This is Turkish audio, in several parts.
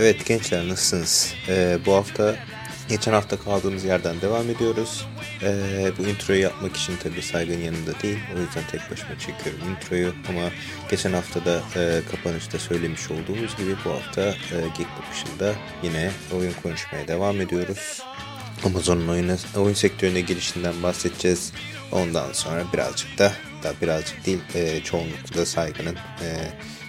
Evet gençler nasılsınız? Ee, bu hafta geçen hafta kaldığımız yerden devam ediyoruz. Ee, bu introyu yapmak için tabii saygın yanında değil. O yüzden tek başıma çekiyorum introyu. Ama geçen hafta da e, kapanışta söylemiş olduğumuz gibi bu hafta e, Geek Bakışı'nda yine oyun konuşmaya devam ediyoruz. Amazon'un oyun, oyun sektörüne girişinden bahsedeceğiz. Ondan sonra birazcık da, da birazcık değil e, çoğunlukla saygının e,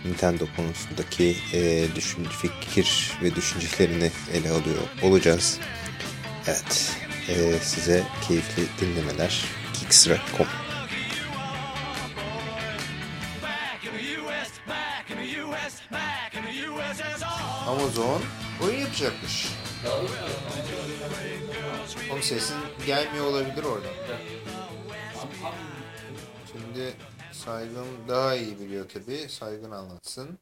Nintendo konusundaki e, düşün, fikir ve düşüncelerini ele alıyor olacağız. Evet, e, size keyifli dinlemeler. Geekstra.com Amazon oyun yapacakmış. Onun sesin gelmiyor olabilir oradan. Şimdi Saygın daha iyi biliyor tabi. Saygın anlatsın.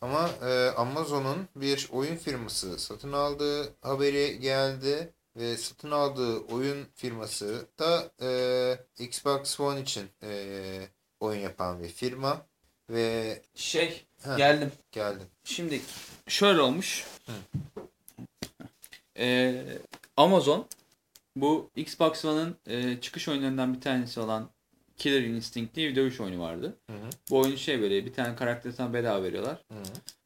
Ama e, Amazon'un bir oyun firması satın aldığı haberi geldi ve satın aldığı oyun firması da e, Xbox One için e, oyun yapan bir firma ve Şey Ha. geldim. geldi. Şimdi şöyle olmuş. Ee, Amazon bu Xbox One'ın e, çıkış oyunlarından bir tanesi olan Killer Instinct diye bir dövüş oyunu vardı. Hı hı. Bu oyunu şey böyle bir tane karakteri sana bedava veriyorlar. Hı hı.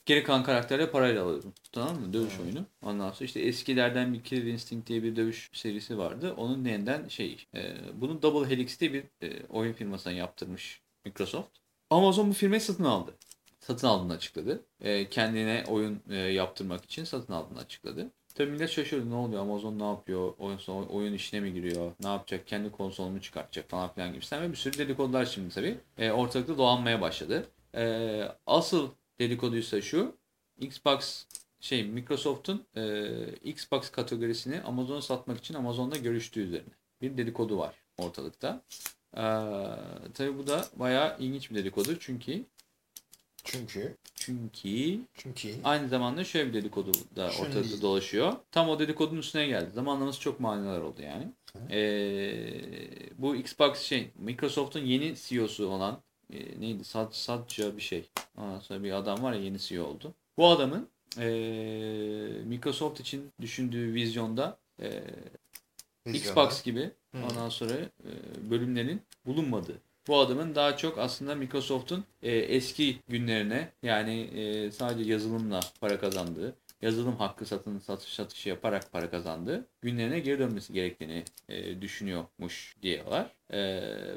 Geri kalan karakterle parayla alıyordun. Tamam mı? Dövüş Hı. oyunu. Ondan sonra işte eskilerden bir Killer Instinct diye bir dövüş serisi vardı. Onun yeniden şey, e, bunu Double Helix diye bir e, oyun firmasına yaptırmış Microsoft. Amazon bu firmayı satın aldı. Satın aldığını açıkladı. E, kendine oyun e, yaptırmak için satın aldığını açıkladı. Tabii millet şaşırdı ne oluyor? Amazon ne yapıyor? Oyun, oyun işine mi giriyor? Ne yapacak? Kendi konsolunu çıkartacak falan filan gibisinden ve bir sürü dedikodular şimdi tabii. E, ortalıkta dolanmaya başladı. E, asıl dedikoduysa şu Xbox şey Microsoft'un e, Xbox kategorisini Amazon'a satmak için Amazon'da görüştüğü üzerine bir dedikodu var ortalıkta. E, tabii bu da bayağı ilginç bir dedikodu çünkü Çünkü çünkü çünkü aynı zamanda şöyle bir dedikodu da değil. dolaşıyor. Tam o dedikodunun üstüne geldi. Zamanlaması çok maniler oldu yani. Ee, bu Xbox şey Microsoft'un yeni CEO'su olan e, neydi? Sad, Satya bir şey. Ondan sonra bir adam var ya yeni CEO oldu. Bu adamın e, Microsoft için düşündüğü vizyonda e. Xbox gibi Hı. ondan sonra e, bölümlerin bulunmadığı. Bu adamın daha çok aslında Microsoft'un e, eski günlerine yani e, sadece yazılımla para kazandığı, yazılım hakkı satın satış satışı yaparak para kazandığı günlerine geri dönmesi gerektiğini e, düşünüyormuş diyorlar. E,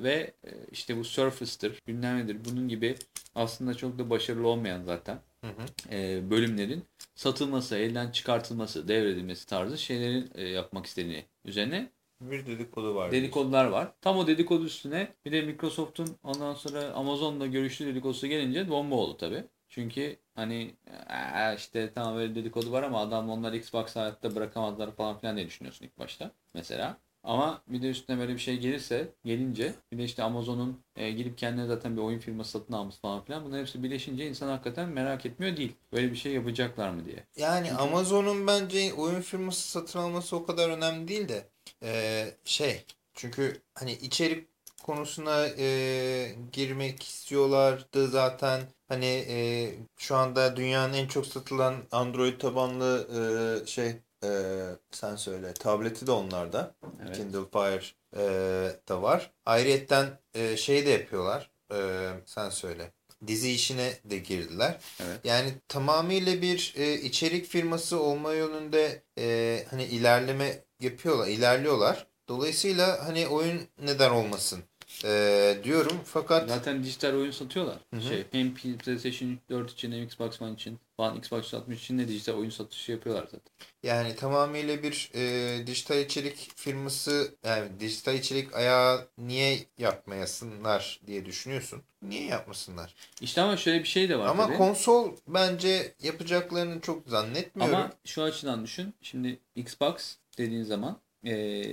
ve e, işte bu Surface'tır, bilmem nedir bunun gibi aslında çok da başarılı olmayan zaten Hı hı. e, bölümlerin satılması, elden çıkartılması, devredilmesi tarzı şeylerin e, yapmak istediğini üzerine Bir dedikodu var. dedikodular var. Tam o dedikodu üstüne bir de Microsoft'un ondan sonra Amazon'la görüştüğü dedikodusu gelince bomba oldu tabi. Çünkü hani "Aa, işte tamam öyle dedikodu var ama adam onlar Xbox hayatta bırakamazlar falan filan diye düşünüyorsun ilk başta mesela. Ama bir de üstüne böyle bir şey gelirse, gelince bir de işte Amazon'un e, gidip kendine zaten bir oyun firması satın alması falan filan bunların hepsi birleşince insan hakikaten merak etmiyor değil. Böyle bir şey yapacaklar mı diye. Yani Amazon'un bence oyun firması satın alması o kadar önemli değil de eee, şey çünkü hani içerik konusuna eee, girmek istiyorlardı zaten hani eee, şu anda dünyanın en çok satılan Android tabanlı eee, şey eee, sen söyle tableti de onlarda Evet. Kindle Fire eee, da var ayrıyetten eee, şey de yapıyorlar Eee, sen söyle dizi işine de girdiler. Evet. Yani tamamıyla bir e, içerik firması olma yönünde e, hani ilerleme yapıyorlar, ilerliyorlar. Dolayısıyla hani oyun neden olmasın e, diyorum. Fakat Zaten dijital oyun satıyorlar. Hı hı. Şey, hem PlayStation 4 için hem Xbox One için falan Xbox 360 için de dijital oyun satışı yapıyorlar zaten. yani tamamıyla bir e, dijital içerik firması yani dijital içerik ayağı niye yapmayasınlar diye düşünüyorsun. Niye yapmasınlar? İşte ama şöyle bir şey de var Ama tabii. konsol bence yapacaklarını çok zannetmiyorum. Ama şu açıdan düşün. Şimdi Xbox dediğin zaman e,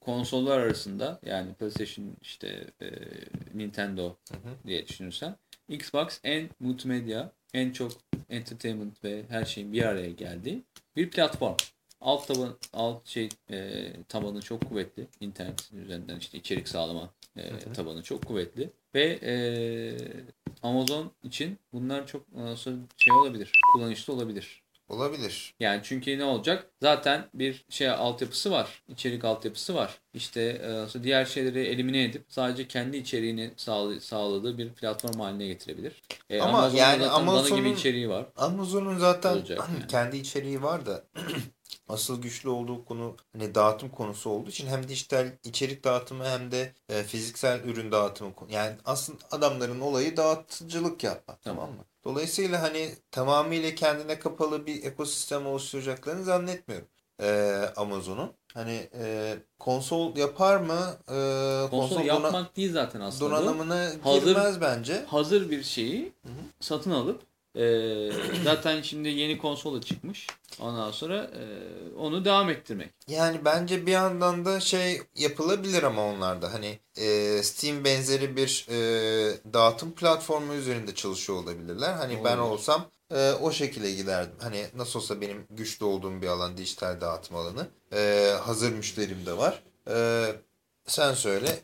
konsollar arasında yani PlayStation işte e, Nintendo Hı hı. diye düşünürsen Xbox en multimedya, en çok entertainment ve her şeyin bir araya geldiği bir platform. Alt taban, alt şey e, tabanı çok kuvvetli. İnternetin üzerinden işte içerik sağlama e, hı. tabanı çok kuvvetli. Ve e, Amazon için bunlar çok ondan sonra şey olabilir, kullanışlı olabilir. Olabilir. Yani çünkü ne olacak? Zaten bir şey altyapısı var. içerik altyapısı var. İşte e, diğer şeyleri elimine edip sadece kendi içeriğini sağla- sağladığı bir platform haline getirebilir. E, Ama Amazon'un yani Amazon'un- gibi içeriği var. Amazon'un zaten Olacak yani. kendi içeriği var da asıl güçlü olduğu konu hani dağıtım konusu olduğu için hem dijital içerik dağıtımı hem de e, fiziksel ürün dağıtımı yani aslında adamların olayı dağıtıcılık yapmak tamam, Tamam. mı? Dolayısıyla hani tamamıyla kendine kapalı bir ekosistem oluşturacaklarını zannetmiyorum. e, Amazon'un. Hani e, konsol yapar mı? E, Konsol dona- yapmak değil zaten aslında. donanımına Hazır- girmez bence. hazır bir şeyi satın alıp e, zaten şimdi yeni konsol da çıkmış. Ondan sonra e, onu devam ettirmek. Yani bence bir yandan da şey yapılabilir ama onlarda hani e, Steam benzeri bir e, dağıtım platformu üzerinde çalışıyor olabilirler. Hani ben Olabilir. olsam e, o şekilde giderdim. Hani nasıl olsa benim güçlü olduğum bir alan dijital dağıtım alanı. E, hazır müşterim de var. E, sen söyle.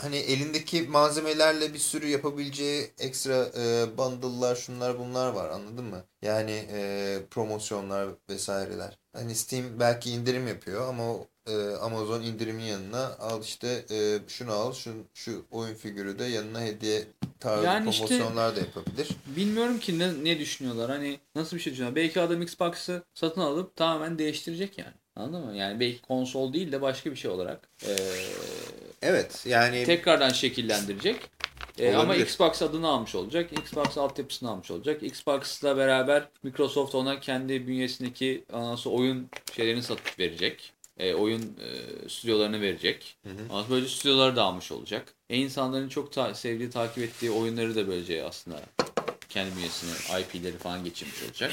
Hani elindeki malzemelerle bir sürü yapabileceği ekstra e, bundle'lar şunlar bunlar var anladın mı? Yani e, promosyonlar vesaireler. Hani Steam belki indirim yapıyor ama e, Amazon indirimin yanına al işte e, şunu al şu, şu oyun figürü de yanına hediye tarzı Yani işte- promosyonlar da yapabilir. Bilmiyorum ki ne, ne düşünüyorlar. Hani nasıl bir şey düşünüyorlar. Belki adam Xbox'ı satın alıp tamamen değiştirecek yani. Anladın mı? Yani belki konsol değil de başka bir şey olarak e, Evet yani tekrardan şekillendirecek. E, ama. Xbox adını almış olacak. Xbox altyapısını almış olacak. Xbox'la beraber Microsoft ona kendi bünyesindeki sonra oyun şeylerini satıp verecek. E, oyun e, stüdyolarını verecek. Hı hı. Böylece stüdyoları da almış olacak. E, insanların çok ta- sevdiği, takip ettiği oyunları da böylece aslında kendi bünyesine IP'leri falan geçirmiş olacak.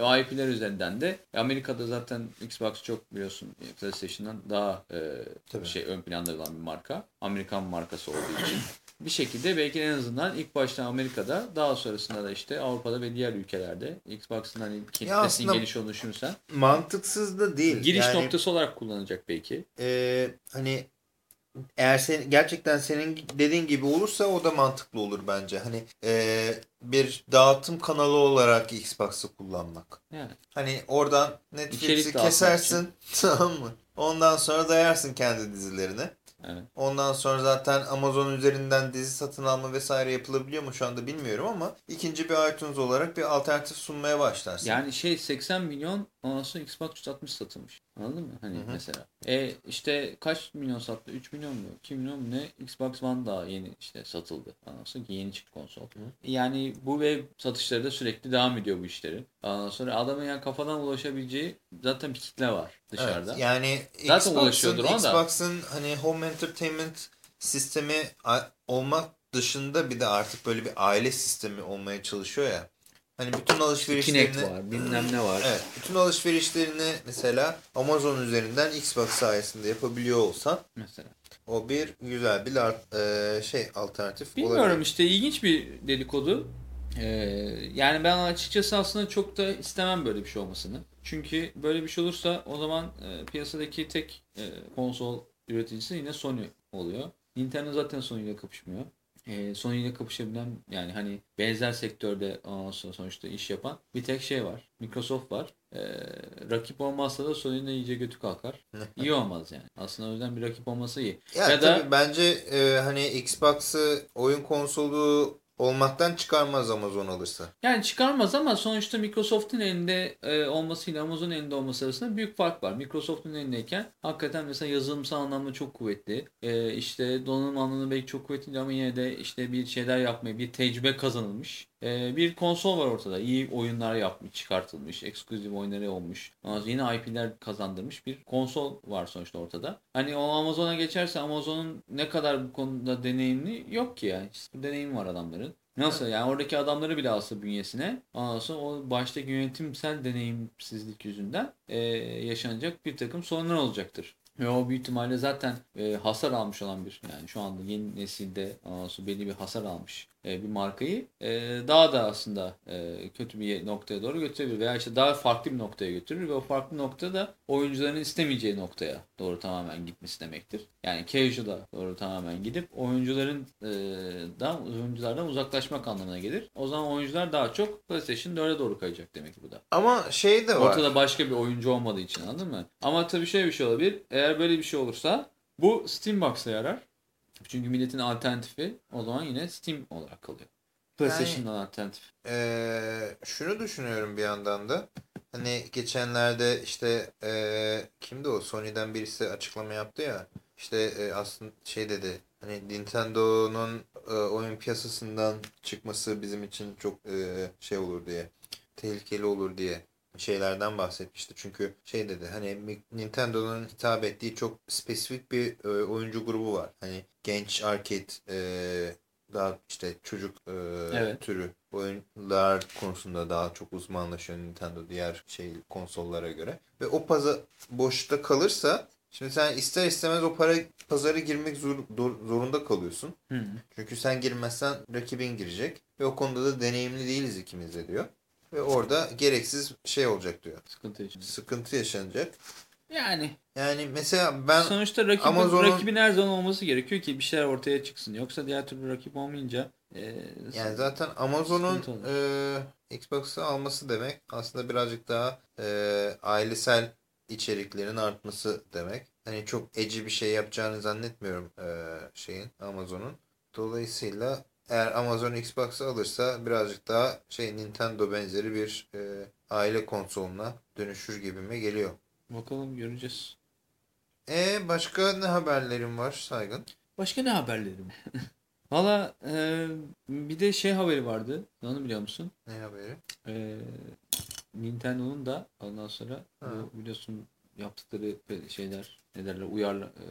Ve IP'ler üzerinden de Amerika'da zaten Xbox çok biliyorsun PlayStation'dan daha e, Tabii. şey ön planda olan bir marka. Amerikan markası olduğu için. Bir şekilde belki en azından ilk başta Amerika'da daha sonrasında da işte Avrupa'da ve diğer ülkelerde Xbox'ın hani kitlesinin olduğunu düşünürsen mantıksız da değil. giriş yani, noktası olarak kullanacak belki. e, hani eğer sen gerçekten senin dediğin gibi olursa o da mantıklı olur bence. Hani e, bir dağıtım kanalı olarak Xbox'ı kullanmak. Yani Hani oradan Netflix'i kesersin tamam mı? Ondan sonra dayarsın kendi dizilerini. evet. Ondan sonra zaten Amazon üzerinden dizi satın alma vesaire yapılabiliyor mu şu anda bilmiyorum ama ikinci bir iTunes olarak bir alternatif sunmaya başlarsın. Yani şey 80 milyon ondan sonra Xbox 360 satılmış. Anladın mı? Hani Hı hı. mesela. E işte kaç milyon sattı? 3 milyon mu? 2 milyon mu ne? Xbox One daha yeni işte satıldı. Ondan sonra yeni çıktı konsol. Yani bu web satışları da sürekli devam ediyor bu işleri. Ondan sonra adamın yani kafadan ulaşabileceği zaten bir kitle var dışarıda. Evet, yani Xbox'ın ulaşıyordur ona da. Xbox'ın hani home entertainment sistemi olmak dışında bir de artık böyle bir aile sistemi olmaya çalışıyor ya. Hani bütün Kinect alışverişlerini var, bilmem ne var. Evet, bütün alışverişlerini mesela Amazon üzerinden Xbox sayesinde yapabiliyor olsan Mesela. o bir güzel bir art- e, şey alternatif Bilmiyorum olabilir. işte ilginç bir dedikodu. Ee, yani ben açıkçası aslında çok da istemem böyle bir şey olmasını. Çünkü böyle bir şey olursa o zaman e, piyasadaki tek e, konsol üreticisi yine Sony oluyor. Nintendo zaten Sony ile kapışmıyor. E, Sony ile kapışabilen yani hani benzer sektörde ondan sonra sonuçta iş yapan bir tek şey var. Microsoft var. E, rakip olmazsa da Sony'nin iyice götü kalkar. İyi olmaz yani. Aslında o yüzden bir rakip olması iyi. Ya, ya da bence e, hani Xbox'ı oyun konsolu olmaktan çıkarmaz Amazon alırsa. Yani çıkarmaz ama sonuçta Microsoft'un elinde e, olmasıyla Amazon'un elinde olması arasında büyük fark var. Microsoft'un elindeyken hakikaten mesela yazılımsal anlamda çok kuvvetli. E, işte donanım anlamında belki çok kuvvetli ama yine de işte bir şeyler yapmaya, bir tecrübe kazanılmış. E, bir konsol var ortada. İyi oyunlar yapmış, çıkartılmış, ekskluzif oyunları olmuş. Yeni IP'ler kazandırmış bir konsol var sonuçta ortada. Hani o Amazon'a geçerse Amazon'un ne kadar bu konuda deneyimli yok ki yani. Hiçbir deneyim var adamların. Nasıl yani oradaki adamları bile alsa bünyesine ondan sonra o baştaki yönetimsel deneyimsizlik yüzünden e, yaşanacak bir takım sorunlar olacaktır. Ve o büyük ihtimalle zaten e, hasar almış olan bir yani şu anda yeni nesilde sonra belli bir hasar almış e, bir markayı e, daha da aslında e, kötü bir noktaya doğru götürebilir. Veya işte daha farklı bir noktaya götürür ve o farklı nokta da oyuncuların istemeyeceği noktaya doğru tamamen gitmesi demektir. Yani casual'a doğru tamamen gidip oyuncuların e, da, oyunculardan uzaklaşmak anlamına gelir. O zaman oyuncular daha çok PlayStation 4'e doğru kayacak demek bu da. Ama şey de var. Ortada başka bir oyuncu olmadığı için anladın mı? Ama tabii şöyle bir şey olabilir. Eğer böyle bir şey olursa bu Steam Box'a yarar. Çünkü milletin alternatifi o zaman yine Steam olarak kalıyor. PlayStation'dan alternatif. Ee, şunu düşünüyorum bir yandan da. Hani geçenlerde işte ee, kimdi o? Sony'den birisi açıklama yaptı ya. İşte e, aslında şey dedi. Hani Nintendo'nun e, oyun piyasasından çıkması bizim için çok e, şey olur diye. Tehlikeli olur diye şeylerden bahsetmişti. Çünkü şey dedi hani Nintendo'nun hitap ettiği çok spesifik bir e, oyuncu grubu var. Hani genç arcade e, daha işte çocuk e, Evet. türü oyunlar konusunda daha çok uzmanlaşıyor Nintendo diğer şey konsollara göre. Ve o pazar boşta kalırsa şimdi sen ister istemez o para pazara girmek zor, zor- zorunda kalıyorsun. Hı. Çünkü sen girmezsen rakibin girecek. Ve o konuda da deneyimli değiliz ikimiz de diyor. Ve orada gereksiz şey olacak diyor. Sıkıntı için. Sıkıntı yaşanacak. Yani Yani mesela ben sonuçta rakibin, Amazon'un- rakibin her zaman olması gerekiyor ki bir şeyler ortaya çıksın. Yoksa diğer türlü rakip olmayınca e, yani zaten Amazon'un e, Xbox'ı alması demek aslında birazcık daha e, ailesel içeriklerin artması demek. Hani çok eci bir şey yapacağını zannetmiyorum e, şeyin Amazon'un. Dolayısıyla eğer Amazon Xbox'ı alırsa birazcık daha şey Nintendo benzeri bir e, aile konsoluna dönüşür gibime geliyor. Bakalım göreceğiz. E başka ne haberlerim var Saygın? Başka ne haberlerim? Valla e, bir de şey haberi vardı. Onu biliyor musun? Ne haberi? E, Nintendo'nun da ondan sonra Ha. bu biliyorsun yaptıkları şeyler ne derler uyarla e,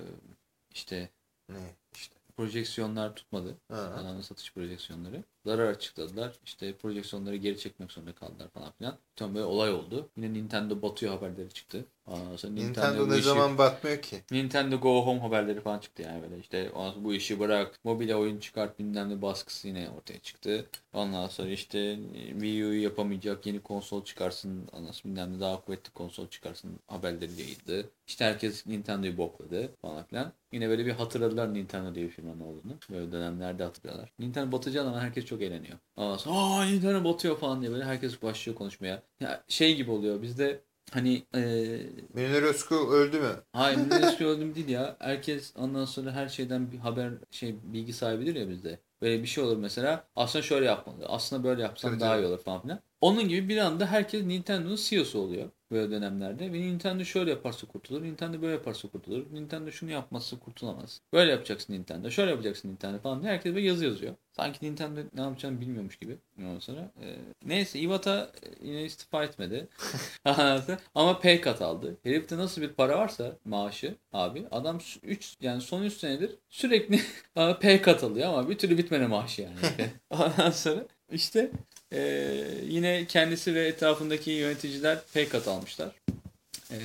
işte Ne işte. projeksiyonlar tutmadı. Ha. Satış projeksiyonları. Zarar açıkladılar. İşte projeksiyonları geri çekmek zorunda kaldılar falan filan. Ton böyle olay oldu. Yine Nintendo batıyor haberleri çıktı. Ondan sonra Nintendo, bu ne işi- zaman batmıyor ki? Nintendo Go Home haberleri falan çıktı yani böyle işte bu işi bırak mobile oyun çıkart bilmem ne baskısı yine ortaya çıktı. Ondan sonra işte e, Wii U'yu yapamayacak yeni konsol çıkarsın ondan sonra bilmem ne daha kuvvetli konsol çıkarsın haberleri yayıldı. İşte herkes Nintendo'yu bokladı falan filan. Yine böyle bir hatırladılar Nintendo diye bir firmanın olduğunu. Böyle dönemlerde hatırlıyorlar. Nintendo batacağı zaman herkes çok eğleniyor. Ondan sonra aa Nintendo batıyor falan diye böyle herkes başlıyor konuşmaya. Ya şey gibi oluyor bizde hani eee Münir Özkul öldü mü? Hayır Millet öldüm değil ya. Herkes ondan sonra her şeyden bir haber şey bilgi sahibidir ya bizde. Böyle bir şey olur mesela. Aslında şöyle yapmalı. Aslında böyle yapsam Tabii, daha tabii. iyi olur falan filan. Onun gibi bir anda herkes Nintendo'nun CEO'su oluyor böyle dönemlerde. Ve Nintendo şöyle yaparsa kurtulur. Nintendo böyle yaparsa kurtulur. Nintendo şunu yapmazsa kurtulamaz. Böyle yapacaksın Nintendo. Şöyle yapacaksın Nintendo falan diye herkes böyle yazı yazıyor. Sanki Nintendo ne yapacağını bilmiyormuş gibi. Ondan sonra. e, neyse Iwata e, yine istifa etmedi. Ama pay cut aldı. Herifte nasıl bir para varsa maaşı abi adam 3 yani son 3 senedir sürekli pay cut alıyor ama bir türlü bitmene maaşı yani. Ondan sonra işte e, yine kendisi ve etrafındaki yöneticiler pay cut almışlar. E,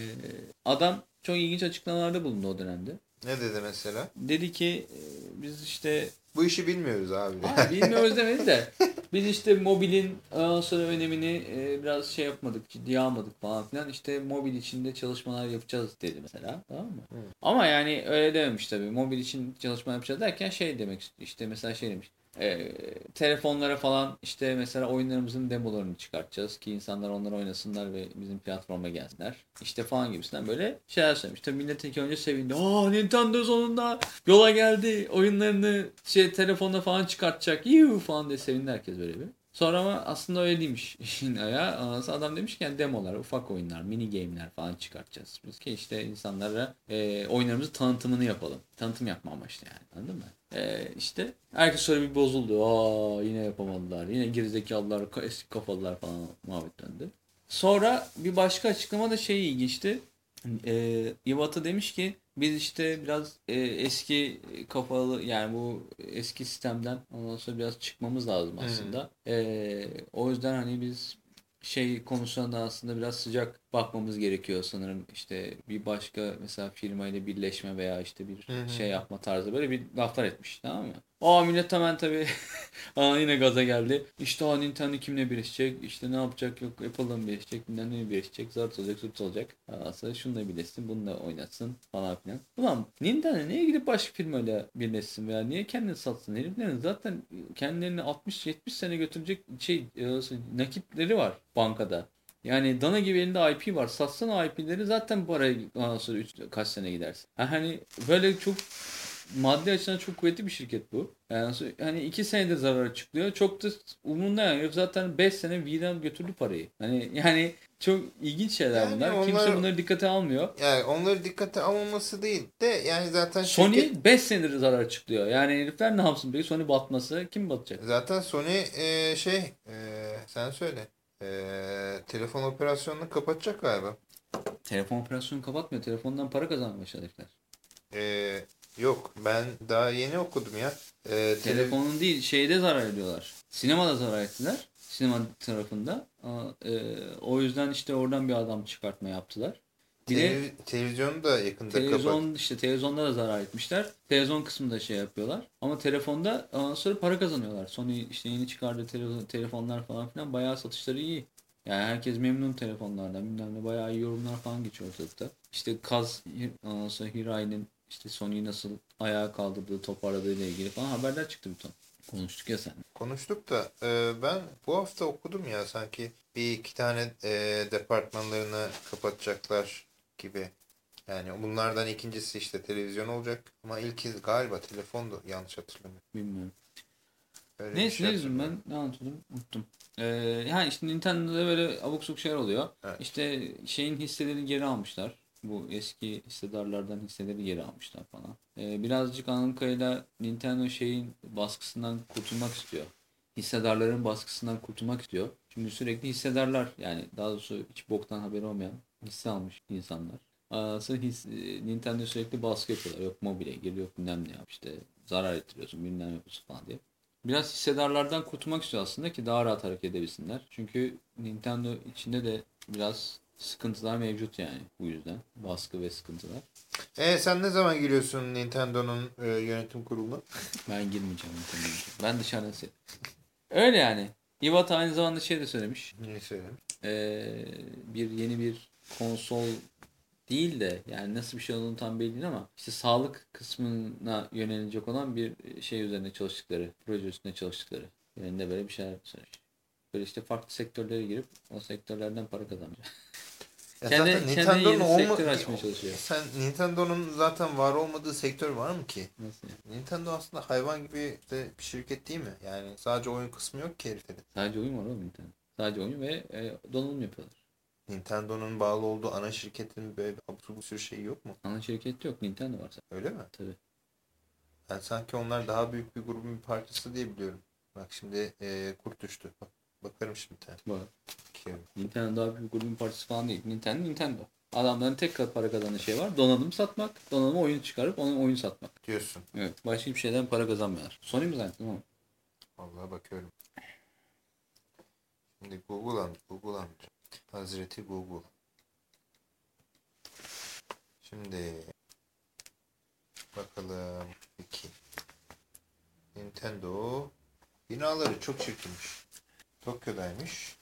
adam çok ilginç açıklamalarda bulundu o dönemde. Ne dedi mesela? Dedi ki e, biz işte Bu işi bilmiyoruz abi. Abi bilmiyoruz demedi de biz işte mobilin sonra önemini e, biraz şey yapmadık, ciddiye almadık falan filan. İşte mobil içinde çalışmalar yapacağız dedi mesela. Tamam mı? Hı. Ama yani öyle dememiş tabii. Mobil için çalışma yapacağız derken şey demek istiyor. İşte mesela şey demiş. E, telefonlara falan işte mesela oyunlarımızın demolarını çıkartacağız ki insanlar onları oynasınlar ve bizim platforma gelsinler. İşte falan gibisinden böyle şeyler söylemiş. Tabii millet ilk önce sevindi. Aa Nintendo sonunda yola geldi. Oyunlarını şey telefonda falan çıkartacak. Yuh falan diye sevindi herkes böyle bir. Sonra ama aslında öyle değilmiş işin adam demiş ki yani demolar, ufak oyunlar, mini game'ler falan çıkartacağız. Biz ki işte insanlara e, oyunlarımızı tanıtımını yapalım. Tanıtım yapma amaçlı yani anladın mı? E, işte herkes sonra bir bozuldu. Aa yine yapamadılar. Yine gerizekalılar, ka- eski kafalılar falan muhabbet döndü. Sonra bir başka açıklama da şey ilginçti. E, Iwata demiş ki biz işte biraz e, eski kafalı yani bu eski sistemden ondan sonra biraz çıkmamız lazım aslında. E, o yüzden hani biz şey konusuna da aslında biraz sıcak bakmamız gerekiyor sanırım. İşte bir başka mesela firmayla birleşme veya işte bir Hı hı. şey yapma tarzı böyle bir laflar etmiş tamam mı? Aa millet hemen tabii Aa yine gaza geldi. İşte aa Nintendo kimle birleşecek? İşte ne yapacak? Yok Apple'la mı birleşecek? Bilmem ne birleşecek? Zart olacak, zurt olacak. Sonra şununla birleşsin, bununla oynatsın falan filan. Ulan Nintendo niye gidip başka firmayla birleşsin veya niye kendini satsın? Heriflerin zaten kendilerini 60-70 sene götürecek şey e, nakitleri var bankada. Yani dana gibi elinde IP var. Satsan o IP'leri zaten parayı ondan sonra üç, kaç sene gidersin. Ha, Hani böyle çok maddi açıdan çok kuvvetli bir şirket bu. Yani hani iki senede zarar çıkıyor. Çok da umurunda yani. Zaten 5 sene V'den götürdü parayı. Hani yani çok ilginç şeyler Yani bunlar. onlar- Kimse bunları dikkate almıyor. Yani onları dikkate alınması değil de yani zaten Sony şirket- 5 senedir zarar çıkıyor. Yani herifler ne yapsın peki? Sony batması kim batacak? Zaten Sony e, şey e, sen söyle. E, telefon operasyonunu kapatacak galiba. Telefon operasyonu kapatmıyor. Telefondan para başladı herifler. E, yok ben daha yeni okudum ya. E, tele- Telefonun değil şeyde zarar ediyorlar. Sinemada zarar ettiler. Sinema tarafında. Aa, e, o yüzden işte oradan bir adam çıkartma yaptılar. Bir de televiz- televizyonu da yakında kapat. televizyon işte televizyonda da zarar etmişler. Televizyon kısmında şey yapıyorlar. Ama telefonda ondan sonra para kazanıyorlar. Sony işte yeni çıkardığı tele- telefonlar falan filan bayağı satışları iyi. Yani herkes memnun telefonlardan. Bilmem ne bayağı iyi yorumlar falan geçiyor ortalıkta. İşte Kaz ondan sonra Hirai'nin işte Sony'yi nasıl ayağa kaldırdığı, toparladığı ile ilgili falan haberler çıktı bir ton. Konuştuk ya sen. Konuştuk da e, ben bu hafta okudum ya sanki bir iki tane e, departmanlarını kapatacaklar gibi. Yani bunlardan ikincisi işte televizyon olacak ama ilki galiba telefondu yanlış hatırlamıyorum. Bilmiyorum. Öyle Neyse şey ne hatırlıyorum. ben? Ne anlatıyordum? Unuttum. Ee, yani işte Nintendo'da böyle abuk subuk şeyler oluyor. Evet. İşte şeyin hisselerini geri almışlar. Bu eski hissedarlardan hisseleri geri almışlar falan. Ee, birazcık kadarıyla Nintendo şeyin baskısından kurtulmak istiyor. Hissedarların baskısından kurtulmak istiyor. Çünkü sürekli hissedarlar yani daha doğrusu hiç boktan haberi olmayan hisse almış insanlar. Sonra his, e, Nintendo sürekli baskı yapıyorlar. Yok mobile geliyor yok bilmem ne yap işte zarar ettiriyorsun bilmem ne yapıyorsun falan diye. Biraz hissedarlardan kurtulmak istiyor aslında ki daha rahat hareket edebilsinler. Çünkü Nintendo içinde de biraz sıkıntılar mevcut yani bu yüzden. Baskı ve sıkıntılar. E sen ne zaman giriyorsun Nintendo'nun e, yönetim kuruluna? Ben girmeyeceğim Nintendo'ya. Ben dışarıdan. Öyle yani. Iwata aynı zamanda şey de söylemiş. Ne söyleyeyim? Ee, bir yeni bir konsol değil de yani nasıl bir şey olduğunu tam belli değil ama işte sağlık kısmına yönelecek olan bir şey üzerine çalıştıkları, proje üstünde çalıştıkları yönünde böyle bir şeyler söylemiş. Böyle işte farklı sektörlere girip o sektörlerden para kazanacak. Ya Kendi- zaten yeni olma- sektör açmaya çalışıyor. Sen Nintendo'nun zaten var olmadığı sektör var mı ki? Nasıl yani? Nintendo aslında hayvan gibi de bir şirket değil mi? Yani sadece oyun kısmı yok ki heriflerin. Sadece oyun var oğlum Nintendo. Sadece oyun ve e, donanım yapıyorlar. Nintendo'nun bağlı olduğu ana şirketin böyle absürt bir sürü şeyi yok mu? Ana şirket yok. Nintendo var sadece. Öyle mi? Tabii. Ben sanki onlar daha büyük bir grubun bir parçası diye biliyorum. Bak şimdi e, kurt düştü. Bak, bakarım şimdi bir tane. Bak. Nintendo daha büyük grubun parçası falan değil. Nintendo Nintendo. Adamların tek para kazandığı şey var. Donanım satmak. Donanıma oyun çıkarıp onun oyun satmak. Diyorsun. Evet. Başka hiçbir şeyden para kazanmıyorlar. Sony mi zannettin ama? Vallahi bakıyorum. Şimdi Google amca. Google amca. Hazreti Google. Şimdi bakalım. Peki. Nintendo binaları çok çirkinmiş. Tokyo'daymış.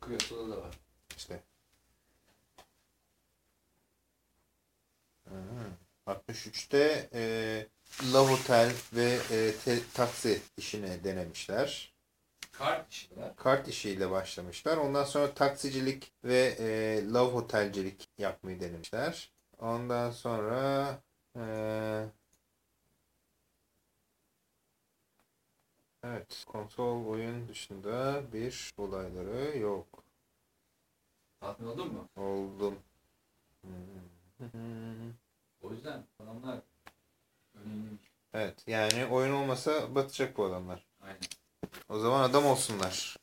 Kyoto'da da var. İşte. Hı. 63'te e, Love Hotel ve e, te- taksi işine denemişler. Kart işler. Kart işiyle başlamışlar. Ondan sonra taksicilik ve e, Love Hotelcilik yapmayı denemişler. Ondan sonra e, evet konsol oyun dışında bir olayları yok. Tatmin oldun mu? Oldum. O yüzden adamlar önemli. Evet yani oyun olmasa batacak bu adamlar. Aynen. O zaman adam olsunlar.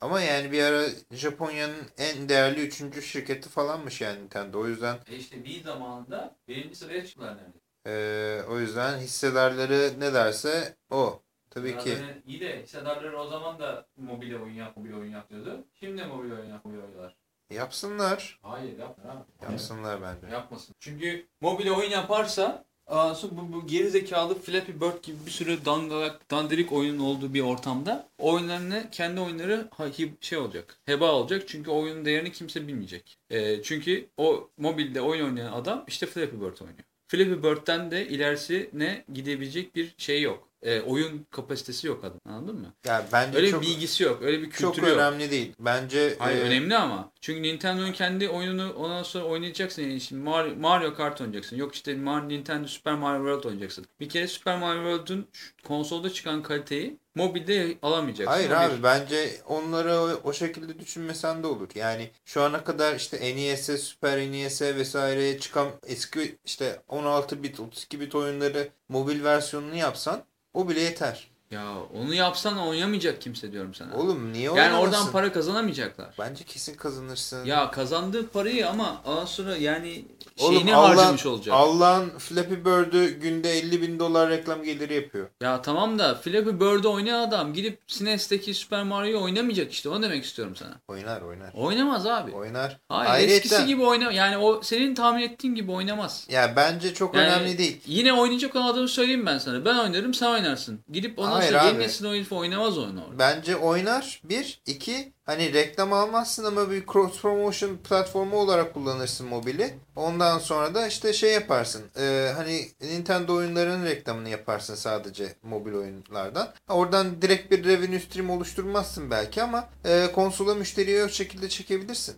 Ama yani bir ara Japonya'nın en değerli üçüncü şirketi falanmış yani Nintendo. O yüzden E işte bir zamanında birinci sıraya çıktılar neredeyse. eee, o yüzden hissedarları ne derse o. Tabii ki. Zaten iyi de hissedarları o zaman da mobil oyun yap, mobil oyun yap diyordu. Şimdi de mobil oyun yap, mobil oynuyorlar. Yapsınlar. Hayır yapma abi. Yapsınlar bence. Yapmasın. Çünkü mobil oyun yaparsa Aa, bu, bu geri zekalı Flappy Bird gibi bir sürü dangalak, dandirik oyunun olduğu bir ortamda oyunlarını, kendi oyunları ha- hi- şey olacak, heba olacak. Çünkü oyunun değerini kimse bilmeyecek. Ee, çünkü o mobilde oyun oynayan adam işte Flappy Bird oynuyor. Flappy Bird'den de ilerisine gidebilecek bir şey yok. Ee, oyun kapasitesi yok adam. Anladın mı? Ya bence Öyle çok bir bilgisi yok. Öyle bir çok kültürü yok. önemli değil. Bence Hayır e, önemli ama. Çünkü Nintendo'nun kendi oyununu ondan sonra oynayacaksın. Yani şimdi Mario, Mario Kart oynayacaksın. Yok işte Mario, Nintendo Super Mario World oynayacaksın. Bir kere Super Mario World'un konsolda çıkan kaliteyi mobilde alamayacaksın. Hayır O bir. abi bence onları o, o şekilde düşünmesen de olur. Yani şu ana kadar işte NES'e, Super NES'e vesaireye çıkan eski işte 16 bit, 32 bit oyunları mobil versiyonunu yapsan o bile yeter. Ya onu yapsan oynamayacak kimse diyorum sana. Oğlum niye yani oynamasın? oradan para kazanamayacaklar. Bence kesin kazanırsın. Ya kazandığı parayı ama ondan sonra yani Oğlum şeyini Allah- harcamış olacak. Allah'ın Flappy Bird'ü günde 50 bin dolar reklam geliri yapıyor. Ya tamam da Flappy Bird'ü oynayan adam gidip SNES'teki Super Mario'yu oynamayacak işte. Onu demek istiyorum sana. Oynar oynar. Oynamaz abi. Oynar. Hayır Ayrıca- eskisi gibi oyna yani o senin tahmin ettiğin gibi oynamaz. Ya bence çok Yani önemli değil. Yine oynayacak olan adamı söyleyeyim ben sana. Ben oynarım sen oynarsın. Gidip ondan Hayır sonra abi. yeni nesil oyun oynamaz oyunu orada. Bence oynar. Bir. iki Hani reklam almazsın ama bir cross promotion platformu olarak kullanırsın mobili. Ondan sonra da işte şey yaparsın. e, hani Nintendo oyunlarının reklamını yaparsın sadece mobil oyunlardan. Oradan direkt bir revenue stream oluşturmazsın belki ama e, konsola müşteriyi o şekilde çekebilirsin.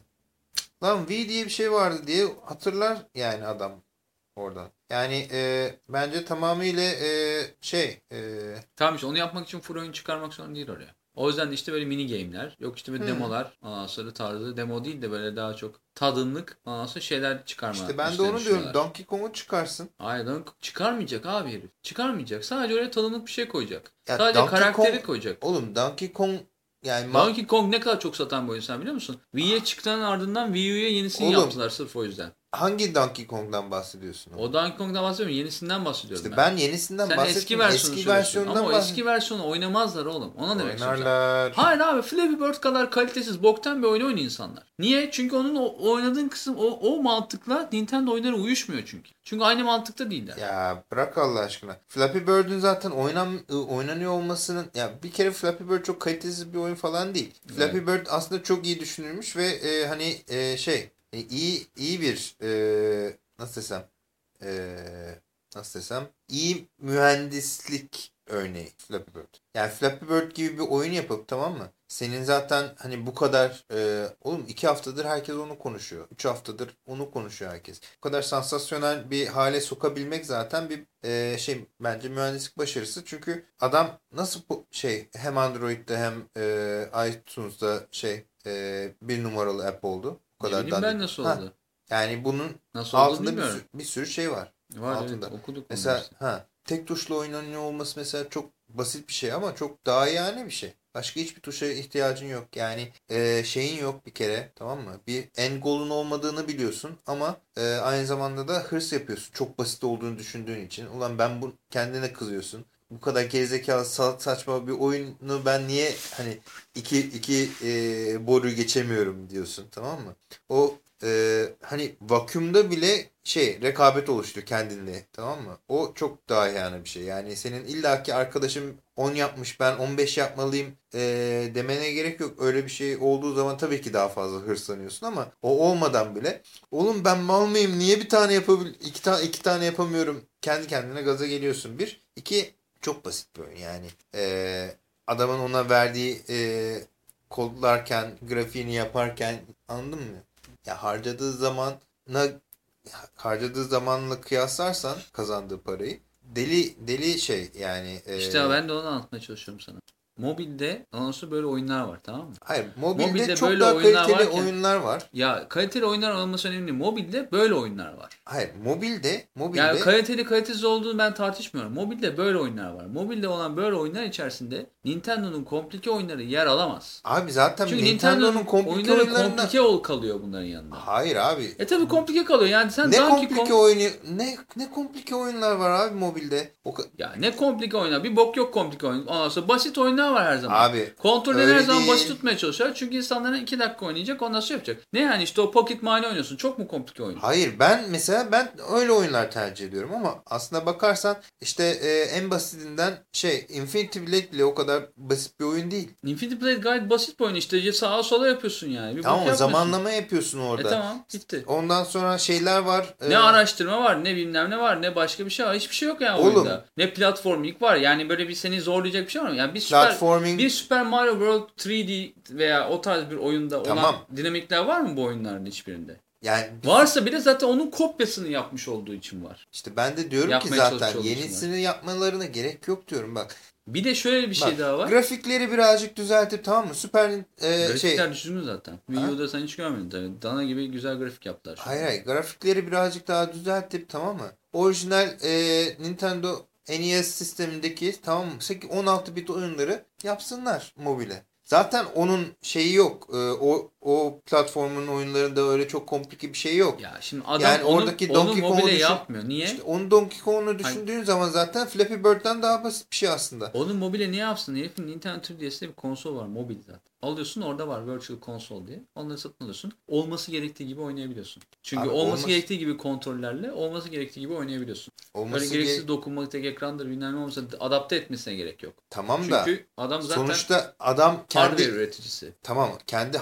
Lan V diye bir şey vardı diye hatırlar yani adam oradan. Yani e, bence tamamıyla e, şey e, Tamam işte onu yapmak için full oyun çıkarmak zorunda değil oraya. O yüzden de işte böyle mini game'ler, yok işte böyle Hmm. demolar, sonra tarzı demo değil de böyle daha çok tadımlık, sonra şeyler çıkarma. işte ben de onu diyorum. düşüyorlar. Donkey Kong'u çıkarsın. Hayır lan çıkarmayacak abi herif. Çıkarmayacak. Sadece oraya tadımlık bir şey koyacak. Ya Sadece Donkey karakteri Kong- koyacak. Oğlum Donkey Kong yani Donkey Kong ne kadar çok satan bir oyun sen biliyor musun? Wii'ye çıktıktan ardından Wii U'ya yenisini Oğlum. yaptılar sırf o yüzden. Hangi Donkey Kong'dan bahsediyorsun? O Donkey Kong'dan bahsetmiyorum. Yenisinden bahsediyorum işte ben. ben yenisinden Sen eski versiyonu eski versiyonundan Ama o eski versiyonu oynamazlar oğlum. Ona demek. Oynarlar. Hayır abi Flappy Bird kadar kalitesiz boktan bir oyun oynuyor insanlar. Niye? Çünkü onun o oynadığın kısım o, o mantıkla Nintendo oyunları uyuşmuyor çünkü. Çünkü aynı mantıkta değiller. Ya bırak Allah aşkına. Flappy Bird'ün zaten oynan, oynanıyor olmasının ya bir kere Flappy Bird çok kalitesiz bir oyun falan değil. Flappy Bird aslında çok iyi düşünülmüş ve e, hani e, şey e, iyi iyi bir e, nasıl desem e, nasıl desem iyi mühendislik örneği Flappy Bird. Yani Flappy Bird gibi bir oyun yapıp tamam mı? Senin zaten hani bu kadar e, oğlum iki haftadır herkes onu konuşuyor. Üç haftadır onu konuşuyor herkes. Bu kadar sansasyonel bir hale sokabilmek zaten bir e, şey bence mühendislik başarısı. Çünkü adam nasıl bu şey hem Android'de hem e, iTunes'da şey e, bir numaralı app oldu. Ne kadar bileyim ben nasıl Ha, oldu. Yani bunun Nasıl altında bir sürü, bir sürü şey var. Var altında. evet okuduk Mesela ha tek tuşla oynanıyor olması mesela çok basit bir şey ama çok daha yani bir şey. Başka hiçbir tuşa ihtiyacın yok. Yani e, şeyin yok bir kere tamam mı? Bir end goal'un olmadığını biliyorsun ama e, aynı zamanda da hırs yapıyorsun. Çok basit olduğunu düşündüğün için. Ulan ben bu kendine kızıyorsun. Bu kadar gerizekalı sa- saçma bir oyunu ben niye hani iki, iki e, boru geçemiyorum diyorsun tamam mı? O e, hani vakumda bile şey rekabet oluştu kendinle tamam mı? O çok daha yani bir şey. Yani senin illaki arkadaşım 10 yapmış ben 15 yapmalıyım e, demene gerek yok. Öyle bir şey olduğu zaman tabii ki daha fazla hırslanıyorsun ama o olmadan bile oğlum ben mal mıyım niye bir tane yapabil iki tane iki tane yapamıyorum kendi kendine gaza geliyorsun bir. iki çok basit bir oyun yani. E, adamın ona verdiği e, kodlarken grafiğini yaparken anladın mı? Ya harcadığı zamana harcadığı zamanla kıyaslarsan kazandığı parayı deli deli şey yani. e, İşte ben de onu anlatmaya çalışıyorum sana. Mobilde sonra böyle oyunlar var tamam mı? Hayır mobilde, Mobilde çok böyle daha oyunlar kaliteli varken- oyunlar var. Ya kaliteli oyunlar olması önemli. Mobilde böyle oyunlar var. Hayır mobilde mobilde Yani kaliteli kalitesiz olduğunu ben tartışmıyorum. Mobilde böyle oyunlar var. Mobilde olan böyle oyunlar içerisinde Nintendo'nun komplike oyunları yer alamaz. abi zaten Çünkü Nintendo'nun komplike oyunları oyunlarında komplike ol kalıyor bunların yanında. Hayır abi. E tabi komplike kalıyor. Yani sen Ne komplike Kong... oyunu ne ne komplike oyunlar var abi mobilde. O Ya ne komplike oyunlar. Bir bok yok komplike oyun. Ondan sonra basit oyunlar var her zaman. Abi Kontrolleri her zaman değil. basit tutmaya çalışıyorlar. Çünkü insanların 2 dakika oynayacak ondan sonra yapacak. Ne yani işte o Pocket Mine oynuyorsun. Çok mu komplike oyun? Hayır ben mesela ben öyle oyunlar tercih ediyorum ama aslında bakarsan işte e, en basitinden şey Infinity Blade bile o kadar basit bir oyun değil. Infinity Blade gayet basit bir oyun işte. Sağa sola yapıyorsun yani. Bir Tamam zamanlama yapıyorsun orada. E tamam bitti. Ondan sonra şeyler var. Ne e, araştırma var, ne bilmem ne var, ne başka bir şey var. Hiçbir şey yok yani Oğlum. oyunda. Ne platforming var. Yani böyle bir seni zorlayacak bir şey var mı? Yani bir süper, Platforming bir Super Mario World 3D veya o tarz bir oyunda Tamam. olan dinamikler var mı bu oyunların hiçbirinde? yani Varsa bile zaten onun kopyasını yapmış olduğu için var. işte ben de diyorum ki Yapmaya zaten çalışıyor yenisini yapmalarına gerek yok diyorum bak. Bir de şöyle bir şey Bak, daha var. Grafikleri birazcık düzeltip tamam mı? Süper e, Grafikler şey düzgün zaten. Videoda sen hiç görmedin tabii. Dana gibi güzel grafik yaptılar. şu. Hayır hayır grafikleri birazcık daha düzeltip tamam mı? Orijinal e, Nintendo NES sistemindeki tamam mı? 8 16 bit oyunları yapsınlar mobile. Zaten onun şeyi yok. E, o o platformun oyunlarında öyle çok komplike bir şey yok. Ya şimdi adam Yani onu, oradaki onu Donkey Kong'u mobile düşün- yapmıyor. Niye? İşte onu Donkey Kong'u düşündüğün zaman zaten Flappy Bird'den daha basit bir şey aslında. Onu mobile niye yapsın? Herifin Nintendo 3DS'de bir konsol var mobil zaten. Alıyorsun orada var Virtual Console diye. Onları satın alıyorsun. Olması gerektiği gibi oynayabiliyorsun. Çünkü Abi olması olmaz. gerektiği gibi kontrollerle olması gerektiği gibi oynayabiliyorsun. Böyle Olması gereksiz ge- dokunmak tek ekrandır bilmem ne olmasa adapte etmesine gerek yok. tamam da Çünkü adam zaten sonuçta adam kendi hardware üreticisi. tamam kendi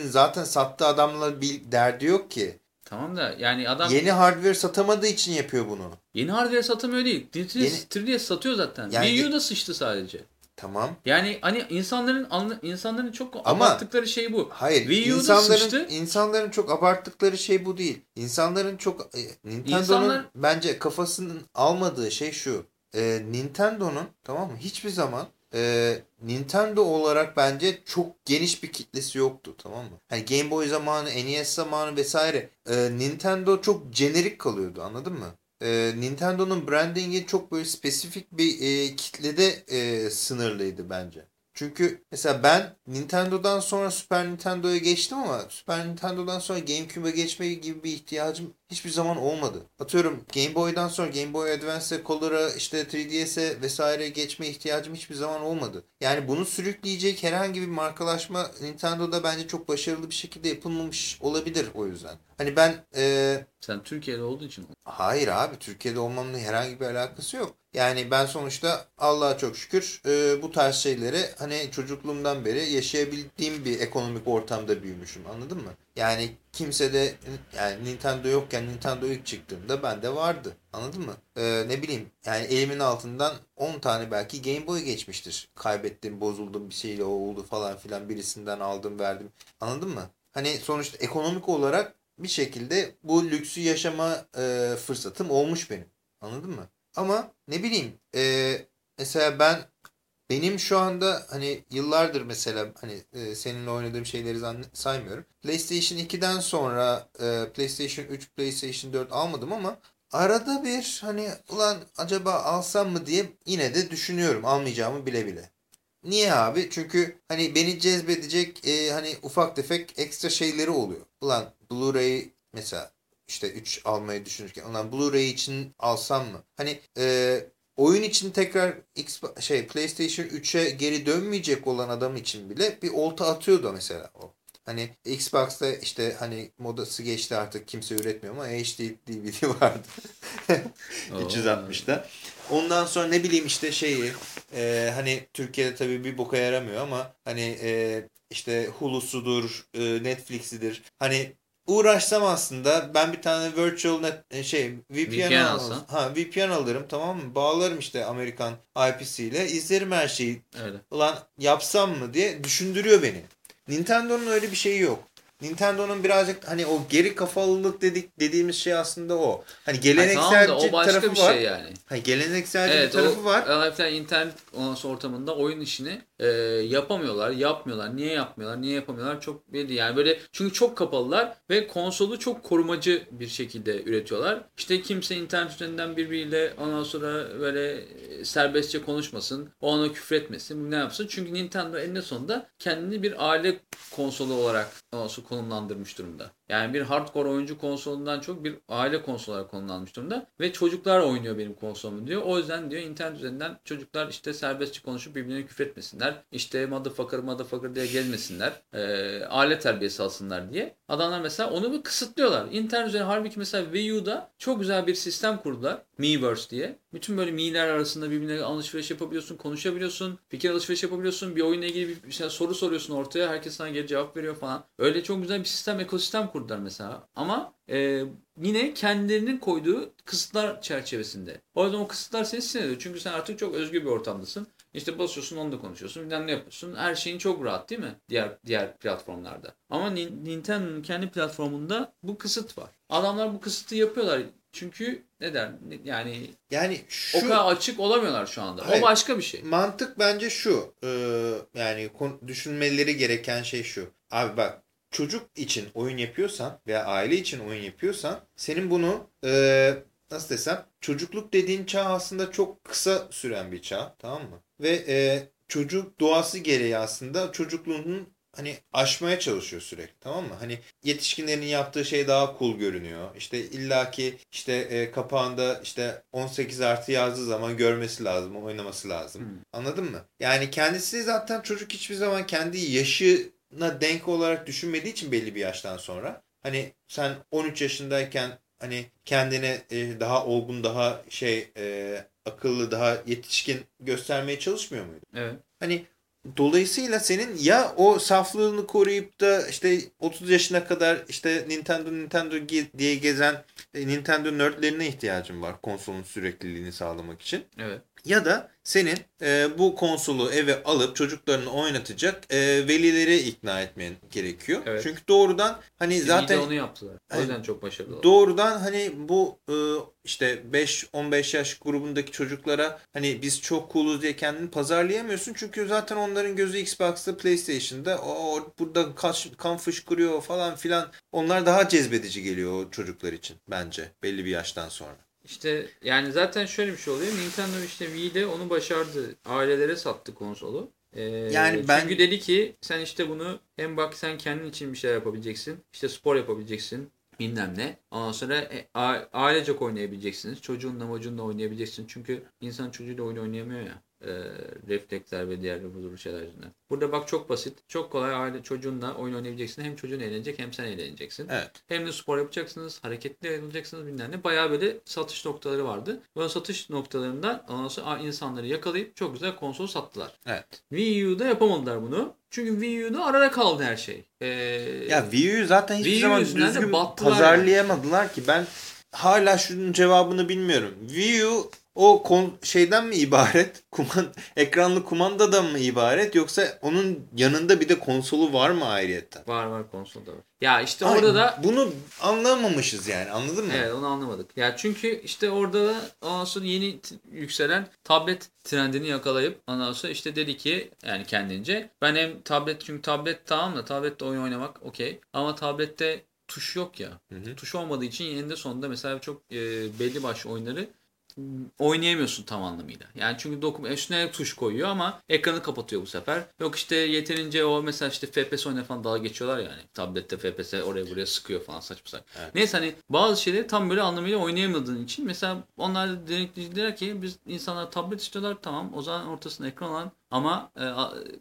hardware'in zaten sattığı adamla bir derdi yok ki. Tamam da yani adam Yeni hardware satamadığı için yapıyor bunu. yeni hardware satamıyor değil. 3DS, Yeni- 3DS satıyor zaten. Yani- Wii U da sıçtı sadece. Tamam. Yani hani insanların anla- insanların çok Ama- abarttıkları şey bu. Hayır. Wii U'da insanların sıçtı. insanların çok abarttıkları şey bu değil. İnsanların çok e, Nintendo'nun İnsanlar- bence kafasının almadığı şey şu. E, Nintendo'nun tamam mı? Hiçbir zaman e, Nintendo olarak bence çok geniş bir kitlesi yoktu tamam mı? Hani Game Boy zamanı, NES zamanı vesaire e, Nintendo çok jenerik kalıyordu anladın mı? E, Nintendo'nun brandingi çok böyle spesifik bir e, kitlede e, sınırlıydı bence. Çünkü mesela ben Nintendo'dan sonra Super Nintendo'ya geçtim ama Super Nintendo'dan sonra GameCube'a geçme gibi bir ihtiyacım hiçbir zaman olmadı. Atıyorum Game Boy'dan sonra Game Boy Advance'e, Color'a, işte 3DS'e vesaire geçme ihtiyacım hiçbir zaman olmadı. Yani bunu sürükleyecek herhangi bir markalaşma Nintendo'da bence çok başarılı bir şekilde yapılmamış olabilir o yüzden. Hani ben e, Sen Türkiye'de olduğu için. Hayır abi Türkiye'de olmamla herhangi bir alakası yok. Yani ben sonuçta Allah'a çok şükür e, bu tarz şeyleri hani çocukluğumdan beri yaşayabildiğim bir ekonomik ortamda büyümüşüm anladın mı? Yani kimse de yani Nintendo yokken Nintendo ilk çıktığında bende vardı anladın mı? E, ne bileyim yani elimin altından 10 tane belki Game Boy geçmiştir. Kaybettim bozuldum bir şeyle oldu falan filan birisinden aldım verdim anladın mı? Hani sonuçta ekonomik olarak bir şekilde bu lüksü yaşama e, fırsatım olmuş benim. Anladın mı? Ama ne bileyim e, mesela ben benim şu anda hani yıllardır mesela hani e, seninle oynadığım şeyleri saymıyorum. PlayStation 2'den sonra e, PlayStation 3, PlayStation 4 almadım ama arada bir hani ulan acaba alsam mı diye yine de düşünüyorum almayacağımı bile bile. Niye abi? Çünkü hani beni cezbedecek e, hani ufak tefek ekstra şeyleri oluyor. Ulan Blu-ray mesela işte 3 almayı düşünürken ulan Blu-ray için alsam mı? Hani e, oyun için tekrar X, şey PlayStation 3'e geri dönmeyecek olan adam için bile bir olta atıyordu mesela o. Hani Xbox'ta işte hani modası geçti artık kimse üretmiyor ama HD DVD vardı. 360'da. Ondan sonra ne bileyim işte şeyi e, hani Türkiye'de tabii bir boka yaramıyor ama hani e, işte Hulu'sudur, e, Netflix'idir. Hani uğraşsam aslında ben bir tane virtual net e, şey VPN, VPN al- alsan. ha VPN alırım tamam mı? Bağlarım işte Amerikan IP'si ile izlerim her şeyi. Öyle. Ulan yapsam mı diye düşündürüyor beni. Nintendo'nun öyle bir şeyi yok. Nintendo'nun birazcık hani o geri kafalılık dedik dediğimiz şey aslında o. Hani Hayır, geleneksel tamam o başka tarafı bir var. şey yani. Hani geleneksel Evet bir tarafı o var. Half-Life internet ondan sonra ortamında oyun işini e, yapamıyorlar, yapmıyorlar. Niye yapmıyorlar, niye yapamıyorlar çok belli. Yani böyle çünkü çok kapalılar ve konsolu çok korumacı bir şekilde üretiyorlar. İşte kimse internet üzerinden birbiriyle ondan sonra böyle e, serbestçe konuşmasın, o ona küfretmesin, ne yapsın. Çünkü Nintendo eninde sonunda kendini bir aile konsolu olarak nasıl konumlandırmış durumda. Yani bir hardcore oyuncu konsolundan çok bir aile konsolu konumlanmış durumda. Ve çocuklar oynuyor benim konsolum diyor. O yüzden diyor internet üzerinden çocuklar işte serbestçe konuşup birbirine küfretmesinler. İşte motherfucker motherfucker diye gelmesinler. E, aile terbiyesi alsınlar diye. Adamlar mesela onu bir kısıtlıyorlar. İnternet üzerinden halbuki mesela Wii U'da çok güzel bir sistem kurdular. Miiverse diye. Bütün böyle miiler arasında birbirine alışveriş yapabiliyorsun, konuşabiliyorsun, fikir alışveriş yapabiliyorsun. Bir oyunla ilgili bir şey, soru soruyorsun ortaya. Herkes sana geri cevap veriyor falan. Öyle çok güzel bir sistem, ekosistem kurdular mesela. Ama e, yine kendilerinin koyduğu kısıtlar çerçevesinde. O yüzden o kısıtlar seni sinir. Çünkü sen artık çok özgür bir ortamdasın. İşte basıyorsun onu da konuşuyorsun. Bilmem ne yapıyorsun. Her şeyin çok rahat değil mi? Diğer diğer platformlarda. Ama Nintendo'nun kendi platformunda bu kısıt var. Adamlar bu kısıtı yapıyorlar. Çünkü ne der? Yani yani şu, o kadar açık olamıyorlar şu anda. Hayır, o başka bir şey. Mantık bence şu. E, yani düşünmeleri gereken şey şu. Abi bak çocuk için oyun yapıyorsan veya aile için oyun yapıyorsan senin bunu e, nasıl desem çocukluk dediğin çağ aslında çok kısa süren bir çağ tamam mı? Ve e, çocuk doğası gereği aslında çocukluğunun hani aşmaya çalışıyor sürekli tamam mı? Hani yetişkinlerin yaptığı şey daha cool görünüyor. İşte illaki işte e, kapağında işte 18 artı yazdığı zaman görmesi lazım, oynaması lazım. Hmm. Anladın mı? Yani kendisi zaten çocuk hiçbir zaman kendi yaşına denk olarak düşünmediği için belli bir yaştan sonra. Hani sen 13 yaşındayken hani kendine e, daha olgun, daha şey e, akıllı, daha yetişkin göstermeye çalışmıyor muydu? Evet. Hani Dolayısıyla senin ya o saflığını koruyup da işte 30 yaşına kadar işte Nintendo Nintendo diye gezen e, Nintendo nerdlerine ihtiyacın var konsolun sürekliliğini sağlamak için. Evet. Ya da senin e, bu konsolu eve alıp çocuklarını oynatacak e, velileri ikna etmen gerekiyor. Evet. Çünkü doğrudan hani Şimdi zaten onu yaptılar. O yüzden çok başarılı oldu. Doğrudan hani bu e, işte 5-15 yaş grubundaki çocuklara hani biz çok cooluz diye kendini pazarlayamıyorsun. Çünkü zaten onların gözü Xbox'ta, PlayStation'da o burada kan, kan fışkırıyor falan filan. Onlar daha cezbedici geliyor o çocuklar için bence belli bir yaştan sonra. İşte yani zaten şöyle bir şey oluyor. Nintendo işte Wii'de onu başardı. Ailelere sattı konsolu. Ee, yani ben... Çünkü dedi ki sen işte bunu hem bak sen kendin için bir şeyler yapabileceksin. İşte spor yapabileceksin bilmem ne. Ondan sonra e, ailecek oynayabileceksiniz. Çocuğunla mocuğunla oynayabileceksin. Çünkü insan çocuğuyla oyun oynayamıyor ya e, refleksler ve diğer huzurlu şeyler yüzünden. Burada bak çok basit. Çok kolay aile çocuğunla oyun oynayabileceksin. Hem çocuğun eğlenecek hem sen eğleneceksin. Evet. Hem de spor yapacaksınız. Hareketli eğleneceksiniz bilmem ne. Bayağı böyle satış noktaları vardı. Bu satış noktalarından ondan insanları yakalayıp çok güzel konsol sattılar. Evet. Wii U'da yapamadılar bunu. Çünkü Wii U'da arada kaldı her şey. Ee, ya Wii U zaten hiçbir Wii zaman düzgün pazarlayamadılar yani. ki. Ben hala şunun cevabını bilmiyorum. Wii U o kon şeyden mi ibaret? Kuman ekranlı kumandadan mı ibaret yoksa onun yanında bir de konsolu var mı ayrıyetten? Var var konsolda var. Ya işte Ay, orada da bunu anlamamışız yani anladın mı? Evet onu anlamadık. Ya çünkü işte orada da ondan sonra yeni yükselen tablet trendini yakalayıp ondan sonra işte dedi ki yani kendince ben hem tablet çünkü tablet tamam da tablette oyun oynamak okey ama tablette tuş yok ya. Hı hı. Tuş olmadığı için eninde sonunda mesela çok e, belli başlı oyunları oynayamıyorsun tam anlamıyla. Yani çünkü dokum üstüne tuş koyuyor ama ekranı kapatıyor bu sefer. Yok işte yeterince o mesela işte FPS oynar falan dalga geçiyorlar yani. Tablette FPS oraya buraya sıkıyor falan saçma sapan. Evet. Neyse hani bazı şeyleri tam böyle anlamıyla oynayamadığın için mesela onlar da ki biz insanlar tablet istiyorlar tamam o zaman ortasında ekran olan ama e,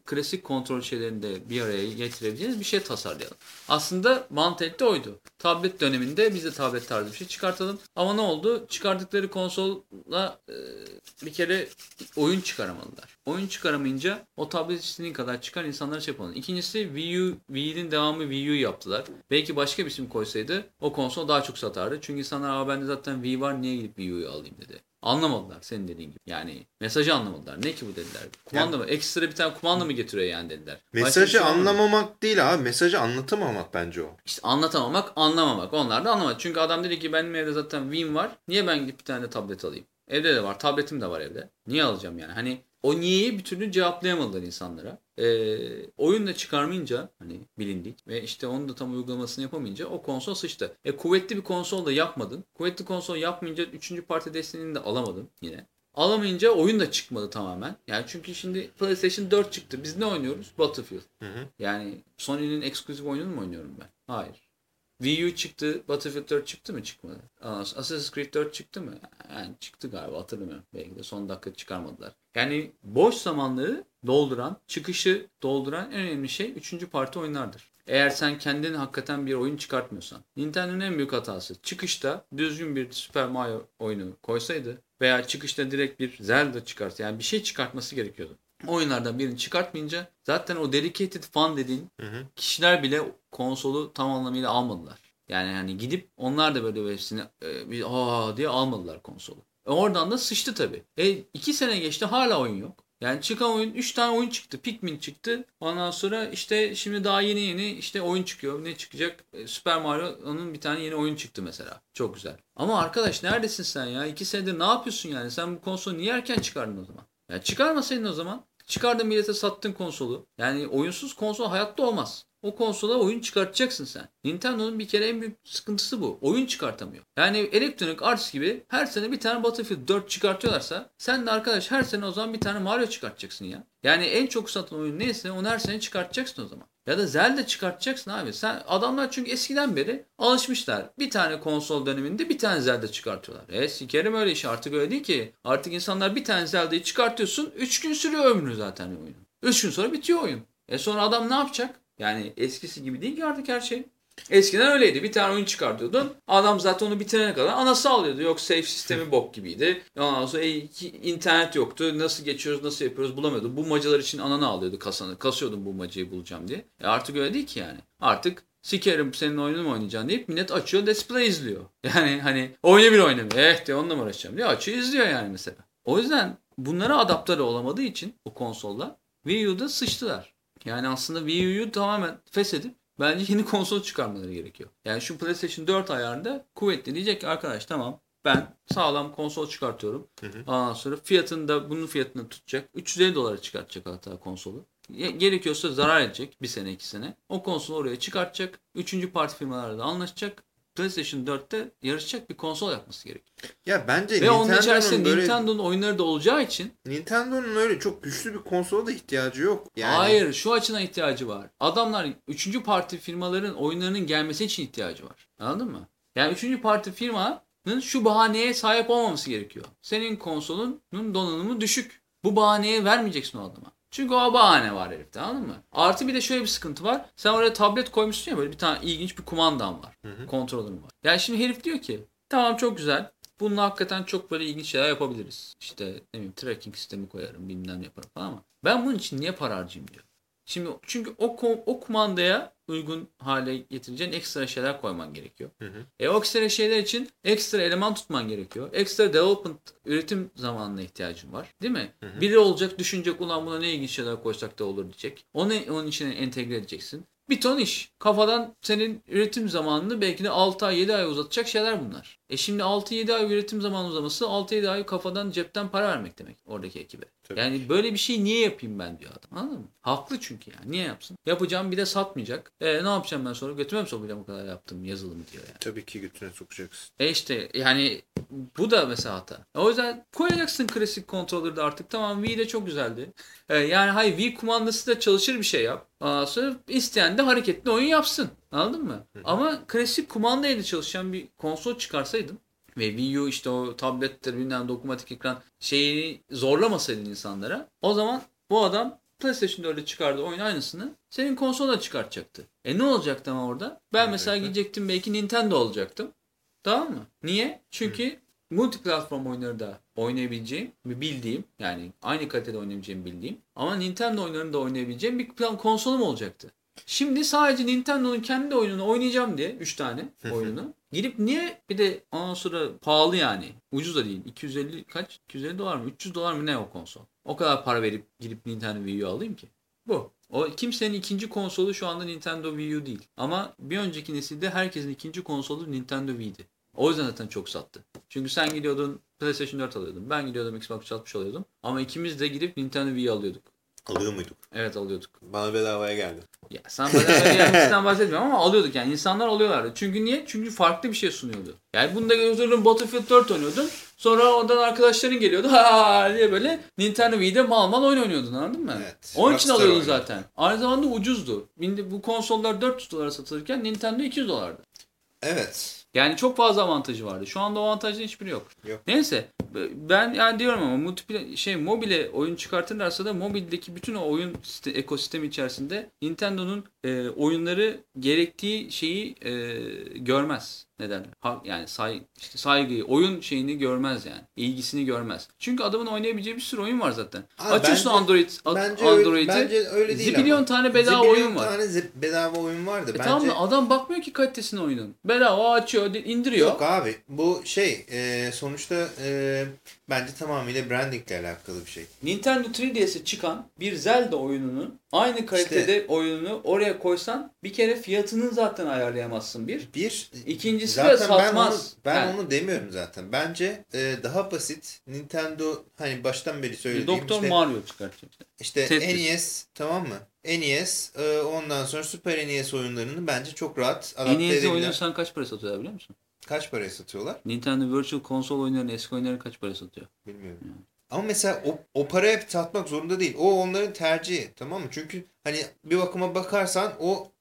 klasik kontrol şeylerini de bir araya getirebileceğiniz bir şey tasarlayalım. Aslında mantık da oydu. Tablet döneminde biz de tablet tarzı bir şey çıkartalım. Ama ne oldu? Çıkardıkları konsolla e, bir kere oyun çıkaramadılar. Oyun çıkaramayınca o tablet istediğin kadar çıkar insanlara şey yapalım. İkincisi Wii U, Wii'nin devamı Wii U yaptılar. Belki başka bir isim koysaydı o konsol daha çok satardı. Çünkü insanlar Aa, bende zaten Wii var niye gidip Wii U'yu alayım dedi. Anlamadılar senin dediğin gibi. Yani mesajı anlamadılar. Ne ki bu dediler. Kumanda yani, mı? Ekstra bir tane kumanda mı getiriyor yani dediler. Mesajı şey anlamamak değil abi. Mesajı anlatamamak bence o. İşte anlatamamak, anlamamak. Onlar da anlamadı. Çünkü adam dedi ki benim evde zaten Win var. Niye ben gidip bir tane de tablet alayım? Evde de var. Tabletim de var evde. Niye alacağım yani? Hani o niyeyi bir türlü cevaplayamadılar insanlara. Ee, oyun da çıkarmayınca hani bilindik ve işte onu da tam uygulamasını yapamayınca o konsol sıçtı. E kuvvetli bir konsol da yapmadın. Kuvvetli konsol yapmayınca 3. parti desteğini de alamadın yine. Alamayınca oyun da çıkmadı tamamen. Yani çünkü şimdi PlayStation 4 çıktı. Biz ne oynuyoruz? Battlefield. Hı hı. Yani Sony'nin eksklusif oyununu mu oynuyorum ben? Hayır. Wii U çıktı. Battlefield 4 çıktı mı? Çıkmadı. Assassin's Creed 4 çıktı mı? Yani çıktı galiba hatırlamıyorum. Belki de son dakika çıkarmadılar. Yani boş zamanları dolduran, çıkışı dolduran en önemli şey 3. parti oyunlardır. Eğer sen kendin hakikaten bir oyun çıkartmıyorsan. Nintendo'nun en büyük hatası çıkışta düzgün bir Super Mario oyunu koysaydı veya çıkışta direkt bir Zelda çıkarsa yani bir şey çıkartması gerekiyordu. Oyunlardan birini çıkartmayınca zaten o dedicated fan dediğin Hı hı. kişiler bile konsolu tam anlamıyla almadılar. Yani hani gidip onlar da böyle hepsini e, aa diye almadılar konsolu. E oradan da sıçtı tabii. E iki sene geçti hala oyun yok. Yani çıkan oyun 3 tane oyun çıktı. Pikmin çıktı. Ondan sonra işte şimdi daha yeni yeni işte oyun çıkıyor. Ne çıkacak? E, Super Mario'nun bir tane yeni oyun çıktı mesela. Çok güzel. Ama arkadaş neredesin sen ya? 2 senedir ne yapıyorsun yani? Sen bu konsolu niye erken çıkardın o zaman? Ya çıkarmasaydın o zaman. Çıkardın millete sattın konsolu. Yani oyunsuz konsol hayatta olmaz. O konsola oyun çıkartacaksın sen. Nintendo'nun bir kere en büyük sıkıntısı bu. Oyun çıkartamıyor. Yani Electronic Arts gibi her sene bir tane Battlefield 4 çıkartıyorlarsa sen de arkadaş her sene o zaman bir tane Mario çıkartacaksın ya. Yani en çok satan oyun neyse onu her sene çıkartacaksın o zaman. Ya da Zelda çıkartacaksın abi. Sen adamlar çünkü eskiden beri alışmışlar. Bir tane konsol döneminde bir tane Zelda çıkartıyorlar. E sikerim öyle iş artık öyle değil ki. Artık insanlar bir tane Zelda'yı çıkartıyorsun 3 gün sürüyor ömrü zaten oyunun. 3 gün sonra bitiyor oyun. E sonra adam ne yapacak? Yani eskisi gibi değil ki artık her şey. Eskiden öyleydi. Bir tane oyun çıkartıyordun. Adam zaten onu bitirene kadar anası alıyordu. Yok save sistemi bok gibiydi. Ondan sonra e, internet yoktu. Nasıl geçiyoruz, nasıl yapıyoruz bulamıyordun. Bu macalar için ananı alıyordu kasanı. Kasıyordun bu macayı bulacağım diye. E artık öyle değil ki yani. Artık sikerim senin oyununu mu oynayacaksın deyip millet açıyor display izliyor. Yani hani oyna bir oynamıyor. Eh diyor onunla mı uğraşacağım diye açıyor izliyor yani mesela. O yüzden bunlara adapte olamadığı için o konsolda Wii U'da sıçtılar. Yani aslında Wii U'yu tamamen feshedip bence yeni konsol çıkarmaları gerekiyor. Yani şu PlayStation 4 ayarında kuvvetli diyecek ki arkadaş tamam ben sağlam konsol çıkartıyorum. Hı hı. Ondan sonra fiyatını da bunun fiyatını tutacak. 350 dolara çıkartacak hatta konsolu. Ge- Gerekiyorsa zarar edecek bir sene iki sene. O konsolu oraya çıkartacak. Üçüncü parti firmalarla da anlaşacak. PlayStation 4'te yarışacak bir konsol yapması gerekiyor. Ya bence Ve onun Nintendo'nun içerisinde böyle Nintendo'nun oyunları da olacağı için Nintendo'nun öyle çok güçlü bir konsola da ihtiyacı yok. Yani Hayır şu açıdan ihtiyacı var. Adamlar 3. parti firmaların oyunlarının gelmesi için ihtiyacı var. Anladın mı? Yani 3. parti firmanın şu bahaneye sahip olmaması gerekiyor. Senin konsolunun donanımı düşük. Bu bahaneye vermeyeceksin o adama. Çünkü o bahane var herifte anladın mı? Artı bir de şöyle bir sıkıntı var. Sen oraya tablet koymuşsun ya böyle bir tane ilginç bir kumandan var. Hı hı. Kontrolün var. Yani şimdi herif diyor ki tamam çok güzel. Bununla hakikaten çok böyle ilginç şeyler yapabiliriz. İşte ne bileyim tracking sistemi koyarım bilmem ne yaparım falan ama ben bunun için niye para harcayayım diyor. Şimdi çünkü o, o kumandaya uygun hale getireceğin ekstra şeyler koyman gerekiyor. Hı hı. E o ekstra şeyler için ekstra eleman tutman gerekiyor. Ekstra development, üretim zamanına ihtiyacın var. Değil mi? Hı hı. Biri olacak düşünecek ulan buna ne ilginç şeyler koysak da olur diyecek. Onu onun içine entegre edeceksin. Bir ton iş. Kafadan senin üretim zamanını belki de 6 ay 7 ay uzatacak şeyler bunlar. E şimdi 6-7 ay üretim zamanı uzaması 6-7 ay kafadan cepten para vermek demek oradaki ekibe. Tabii. Yani böyle bir şey niye yapayım ben diyor adam. Anladın mı? Haklı çünkü yani. Niye yapsın? Yapacağım bir de satmayacak. E ne yapacağım ben sonra? Götüme mi sokacağım o kadar yaptığım yazılımı diyor yani. tabii ki götüne sokacaksın. E işte yani bu da mesela hata. O yüzden koyacaksın klasik kontrolörde artık. Tamam Wii de çok güzeldi. E, yani hayır Wii kumandası da çalışır bir şey yap. Ondan sonra isteyen de hareketli oyun yapsın. Anladın mı? Ama klasik kumandayla çalışan bir konsol çıkarsaydın ve Wii U işte o tablettir bilmem dokunmatik ekran şeyini zorlamasaydın insanlara o zaman bu adam PlayStation 4'e çıkardığı oyun aynısını senin konsola çıkartacaktı. E ne olacaktı ama orada? Ben mesela Olacaktı. gidecektim belki Nintendo olacaktım. Tamam mı? Niye? Çünkü multiplatform oyunları da oynayabileceğim, bildiğim yani aynı kalitede oynayabileceğim bildiğim ama Nintendo oyunlarını da oynayabileceğim bir konsolum olacaktı. Şimdi sadece Nintendo'nun kendi oyununu oynayacağım diye 3 tane oyununu. Gidip niye bir de ondan sonra pahalı yani. Ucuz da değil. 250 kaç? 250 dolar mı? 300 dolar mı ne o konsol? O kadar para verip gidip Nintendo Wii U alayım ki. Bu. O kimsenin ikinci konsolu şu anda Nintendo Wii U değil. Ama bir önceki nesilde herkesin ikinci konsolu Nintendo Wii'di. O yüzden zaten çok sattı. Çünkü sen gidiyordun PlayStation 4 alıyordun. Ben gidiyordum Xbox 360 alıyordum. Ama ikimiz de gidip Nintendo Wii alıyorduk. Alıyor muyduk? Evet alıyorduk. Bana bedavaya geldi. Ya sen bedava gelmesinden bahsetmiyorum ama alıyorduk yani. insanlar alıyorlardı. Çünkü niye? Çünkü farklı bir şey sunuyordu. Yani bunda götürürdün Battlefield 4 oynuyordun. Sonra oradan arkadaşların geliyordu ha diye böyle Nintendo Wii'de mal mal oyun oynuyordun anladın mı? Evet. Onun için alıyordun zaten. Aynı zamanda ucuzdu. Şimdi bu konsollar 400 dolara satılırken Nintendo 200 dolardı. Evet. Yani çok fazla avantajı vardı. Şu anda o avantajların hiçbiri yok. Yok. Neyse ben yani diyorum ama multiplayer şey mobile oyun çıkartırlarsa da mobildeki bütün o oyun ekosistemi içerisinde Nintendo'nun e, oyunları gerektiği şeyi e, görmez. Neden? Ha, yani say, işte saygıyı, oyun şeyini görmez yani. İlgisini görmez. Çünkü adamın oynayabileceği bir sürü oyun var zaten. Abi Açıyorsun bence- Android, Bence öyle, Android'i. bence öyle değil zibilyon ama. tane bedava Zibilyon oyun var. tane bedava oyun vardı. E bence tamam da adam bakmıyor ki kalitesine oyunun. Bedava açıyor, indiriyor. Yok abi bu şey e, sonuçta e, bence tamamıyla brandingle alakalı bir şey. Nintendo 3DS'e çıkan bir Zelda oyununun aynı kalitede oyununu oraya koysan bir kere fiyatını zaten ayarlayamazsın bir. Bir İkincisi de zaten ben onu, satmaz. ben Yani- onu demiyorum zaten. Bence e, daha basit Nintendo hani baştan beri söylediğim Doktor işte, Mario çıkartacak. işte Tetris. NES tamam mı? NES e, ondan sonra Super NES oyunlarını bence çok rahat adapte oyunu sen kaç para satıyorlar biliyor musun? Kaç paraya satıyorlar? Nintendo Virtual Console oyunlarının eski oyunları kaç para satıyor? Bilmiyorum. Ama mesela o, o paraya satmak zorunda değil. O onların tercihi. Tamam mı? Çünkü hani bir bakıma bakarsan o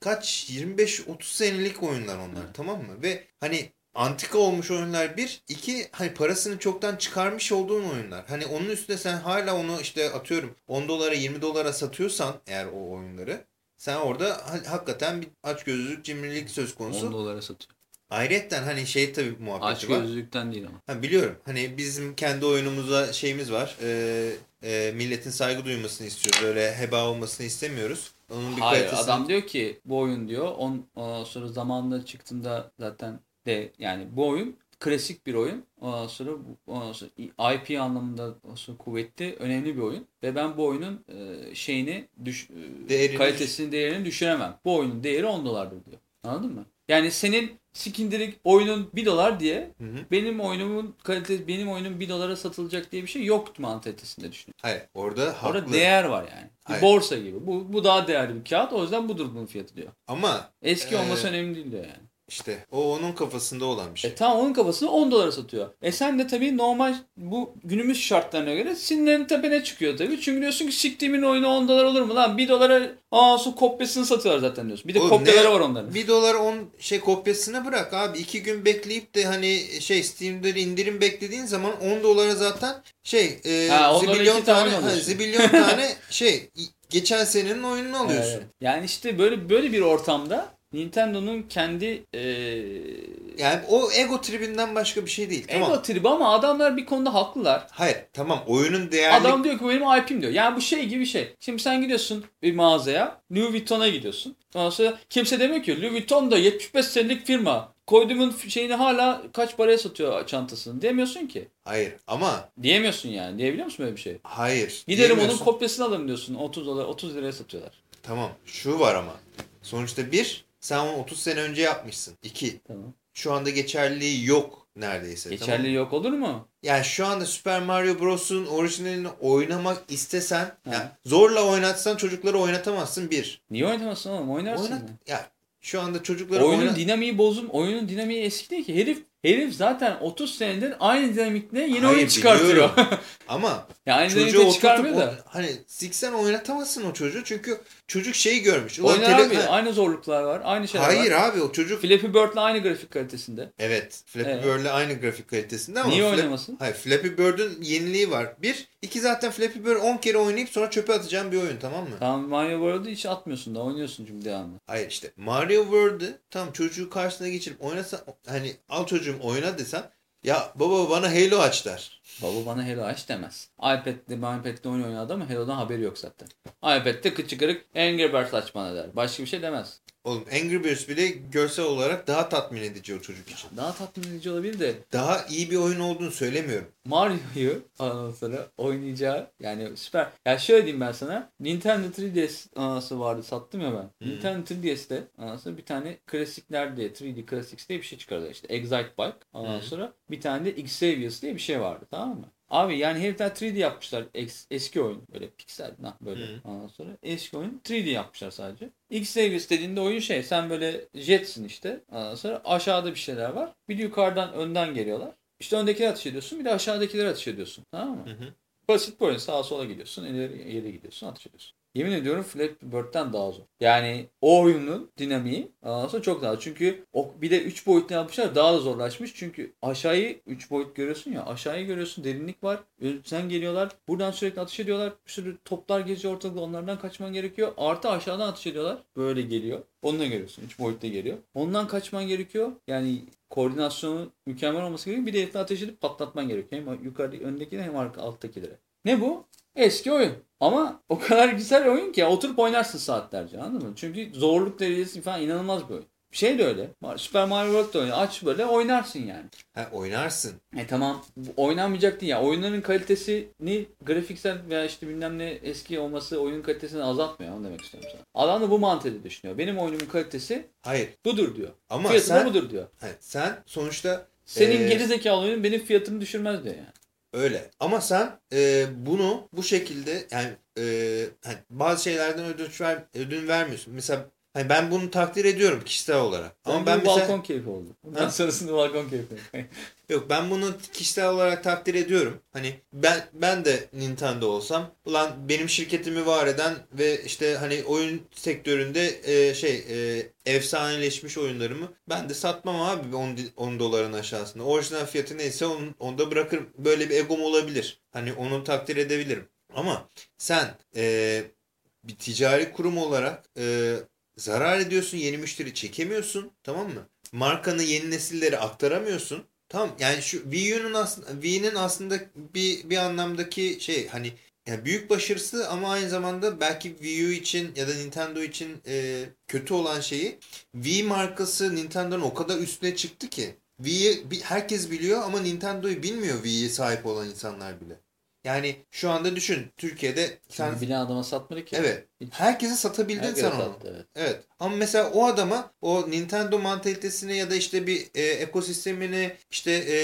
kaç 25-30 senelik oyunlar onlar. Tamam mı? Ve hani antika olmuş oyunlar bir. iki hani parasını çoktan çıkarmış olduğun oyunlar. Hani onun üstüne sen hala onu işte atıyorum 10 dolara 20 dolara satıyorsan eğer o oyunları sen orada ha- hakikaten bir açgözlülük, cimrilik söz 10 konusu. dolara satıyor. Ayrıyetten hani şey tabii muhabbeti Aç var. gözlükten değil ama. Ha, biliyorum. Hani bizim kendi oyunumuza şeyimiz var. Ee, e, milletin saygı duymasını istiyoruz. Öyle heba olmasını istemiyoruz. Onun bir Hayır kalitesini- adam diyor ki bu oyun diyor on, ondan sonra zamanında çıktığında zaten de yani bu oyun klasik bir oyun. Ondan sonra, bu- ondan sonra IP anlamında sonra kuvvetli, önemli bir oyun. Ve ben bu oyunun e, şeyini, düş, e, Değerini kalitesini, değerini düşüremem. Bu oyunun değeri 10 dolardır diyor. Anladın mı? Yani senin sikindirik oyunun 1 dolar diye Hı hı. benim oyunumun kalitesi, benim oyunum 1 dolara satılacak diye bir şey yok mantalitesinde düşünüyorum. Hayır. Orada haklı. Orada değer var yani. Bir Hayır. borsa gibi. Bu, bu daha değerli bir kağıt. O yüzden budur bunun fiyatı diyor. Ama Eski Ee, olması önemli değil diyor yani. İşte o onun kafasında olan bir şey. E tamam onun kafasını 10 dolara satıyor. E sen de tabii normal bu günümüz şartlarına göre sinirlerin tepene çıkıyor tabii. Çünkü diyorsun ki siktiğimin oyunu 10 dolar olur mu lan? 1 dolara aa su kopyasını satıyorlar zaten diyorsun. Bir de Oğlum kopyaları ne- var onların. Bir dolar on şey kopyasını bırak abi. iki gün bekleyip de hani şey Steam'de indirim beklediğin zaman 10 dolara zaten şey e, Ha, zibilyon tane tane, ha, zibilyon tane şey geçen senenin oyununu alıyorsun. Evet. Yani işte böyle böyle bir ortamda Nintendo'nun kendi e, Yani o ego tribinden başka bir şey değil. ego Tamam. tribi ama adamlar bir konuda haklılar. Hayır tamam oyunun değerli Adam diyor ki benim IP'm diyor. Yani bu şey gibi bir şey. Şimdi sen gidiyorsun bir mağazaya. Louis Vuitton'a gidiyorsun. Ondan sonra kimse demiyor ki Louis Vuitton da 75 senelik firma. Koyduğumun şeyini hala kaç paraya satıyor çantasını demiyorsun ki. Hayır ama Diyemiyorsun yani. Diyebiliyor musun böyle bir şey? hayır. Giderim onun diyemiyorsun. kopyasını alırım diyorsun. 30 dolar 30 liraya satıyorlar. Tamam şu var ama. Sonuçta bir sen onu 30 sene önce yapmışsın. İki Tamam. şu anda geçerliliği yok neredeyse. tamam? Geçerli yok olur mu? Yani şu anda Super Mario Bros'un orijinalini oynamak istesen Ha. yani zorla oynatsan çocukları oynatamazsın bir. Niye oynamazsın oğlum? Oynarsın. Oynat, ya. ya şu anda çocukları Oyunun oynat... dinamiği bozum. Oyunun dinamiği eski değil ki. Herif herif zaten 30 senedir aynı dinamikle yeni Hayır, oyun çıkartıyor. Ama ya aynı çocuğu dinamikle çıkarmıyor da. o- hani siksen oynatamazsın o çocuğu çünkü çocuk şeyi görmüş. Ulan Oynar tele- abi. ha, Aynı zorluklar var. Aynı şeyler Hayır var. abi o çocuk Flappy Bird'le aynı grafik kalitesinde. evet Flappy Evet. Bird'le aynı grafik kalitesinde ama Niye Flap- oynamasın? Hayır Flappy Bird'ün yeniliği var. Bir, iki zaten Flappy Bird 10 kere oynayıp sonra çöpe atacağım bir oyun tamam mı? Tamam Mario World'u hiç atmıyorsun da oynuyorsun çünkü devamlı. Hayır işte Mario World'ı tam çocuğu karşısına geçirip oynasa hani al çocuğum oyna desem ya baba bana Halo aç der. Baba bana Halo aç demez. iPad'de iPad'de oyun oynadı ama Halo'dan haberi yok zaten. iPad'de kıçı kırık Angry Birds aç bana der. Başka bir şey demez. Oğlum Angry Birds bile görsel olarak daha tatmin edici o çocuk için. Daha tatmin edici olabilir de Daha iyi bir oyun olduğunu söylemiyorum. Mario'yu ondan sonra oynayacağı yani süper. Ya şöyle diyeyim ben sana. Nintendo 3DS anası vardı sattım ya ben. Hı. Nintendo 3DS'te ondan sonra bir tane klasikler diye 3D Classics diye bir şey çıkardı. İşte Excite Bike. Ondan Hı. sonra bir tane de Xavius diye bir şey vardı tamam mı? Abi yani herifler 3D yapmışlar es- eski oyun böyle piksel nah böyle Hı. ondan sonra eski oyun 3D yapmışlar sadece. Xavius dediğinde oyun şey sen böyle jetsin işte ondan sonra aşağıda bir şeyler var bir de yukarıdan önden geliyorlar. işte öndekileri ateş ediyorsun bir de aşağıdakileri ateş ediyorsun. Tamam mı? Hı hı. Basit bir oyun. Sağa sola gidiyorsun. ileri ileri gidiyorsun. Ateş ediyorsun. Yemin ediyorum Flappy Bird'den daha zor. Yani o oyunun dinamiği aslında çok daha. Çünkü o bir de 3 boyutlu yapmışlar daha da zorlaşmış. Çünkü aşağıyı 3 boyut görüyorsun ya aşağıyı görüyorsun derinlik var. Sen geliyorlar. Buradan sürekli ateş ediyorlar. Bir sürü toplar geziyor ortalıkta onlardan kaçman gerekiyor. Artı aşağıdan ateş ediyorlar. Böyle geliyor. Onu da görüyorsun. 3 boyutta geliyor. Ondan kaçman gerekiyor. Yani koordinasyonu mükemmel olması gerekiyor. Bir de herifle ateş edip patlatman gerekiyor. Hem yukarıda öndekine hem arka alttakilere. Ne bu? Eski oyun. Ama o kadar güzel oyun ki oturup oynarsın saatlerce anladın mı? Çünkü zorluk derecesi falan inanılmaz bir oyun. Şey de öyle. Super Mario World da öyle. Aç böyle oynarsın yani. Ha, oynarsın. E tamam oynanmayacak değil ya. Oyunların kalitesini grafiksel veya işte bilmem ne eski olması oyunun kalitesini azaltmıyor. Onu demek istiyorum sana. Adam da bu mantığı düşünüyor. Benim oyunumun kalitesi Hayır. budur diyor. Ama Fiyatı sen, budur diyor. Hayır, sen sonuçta Senin Ee, geri zekalı oyunun benim fiyatımı düşürmez diyor yani. Öyle. Ama sen e, bunu bu şekilde yani e, hani bazı şeylerden ödünç ver, ödün vermiyorsun. Mesela hani ben bunu takdir ediyorum kişisel olarak. Ama ben bu mesela balkon keyfi oldu. Ha? sonrasında balkon keyfi. Yok ben bunu kişisel olarak takdir ediyorum. Hani ben ben de Nintendo olsam ulan benim şirketimi var eden ve işte hani oyun sektöründe e, şey e, efsaneleşmiş oyunlarımı ben de satmam abi 10, di- 10 doların aşağısında. Orijinal fiyatı neyse onu, onu da bırakırım. Böyle bir egom olabilir. Hani onu takdir edebilirim. Ama sen e, bir ticari kurum olarak e, zarar ediyorsun. Yeni müşteri çekemiyorsun. Tamam mı? Markanı yeni nesillere aktaramıyorsun. Tamam yani şu Wii aslında Wii'nin aslında bir bir anlamdaki şey hani yani büyük başarısı ama aynı zamanda belki Wii U için ya da Nintendo için e, kötü olan şeyi Wii markası Nintendo'nun o kadar üstüne çıktı ki Wii'yi herkes biliyor ama Nintendo'yu bilmiyor Wii'ye sahip olan insanlar bile. Yani şu anda düşün Türkiye'de sen Sen bilen adama satmadı ki. evet Hiç. herkese satabildin Herkes sen onu. sattı, evet. Evet. Ama mesela o adama o Nintendo mantalitesini ya da işte bir e, ekosistemini işte e,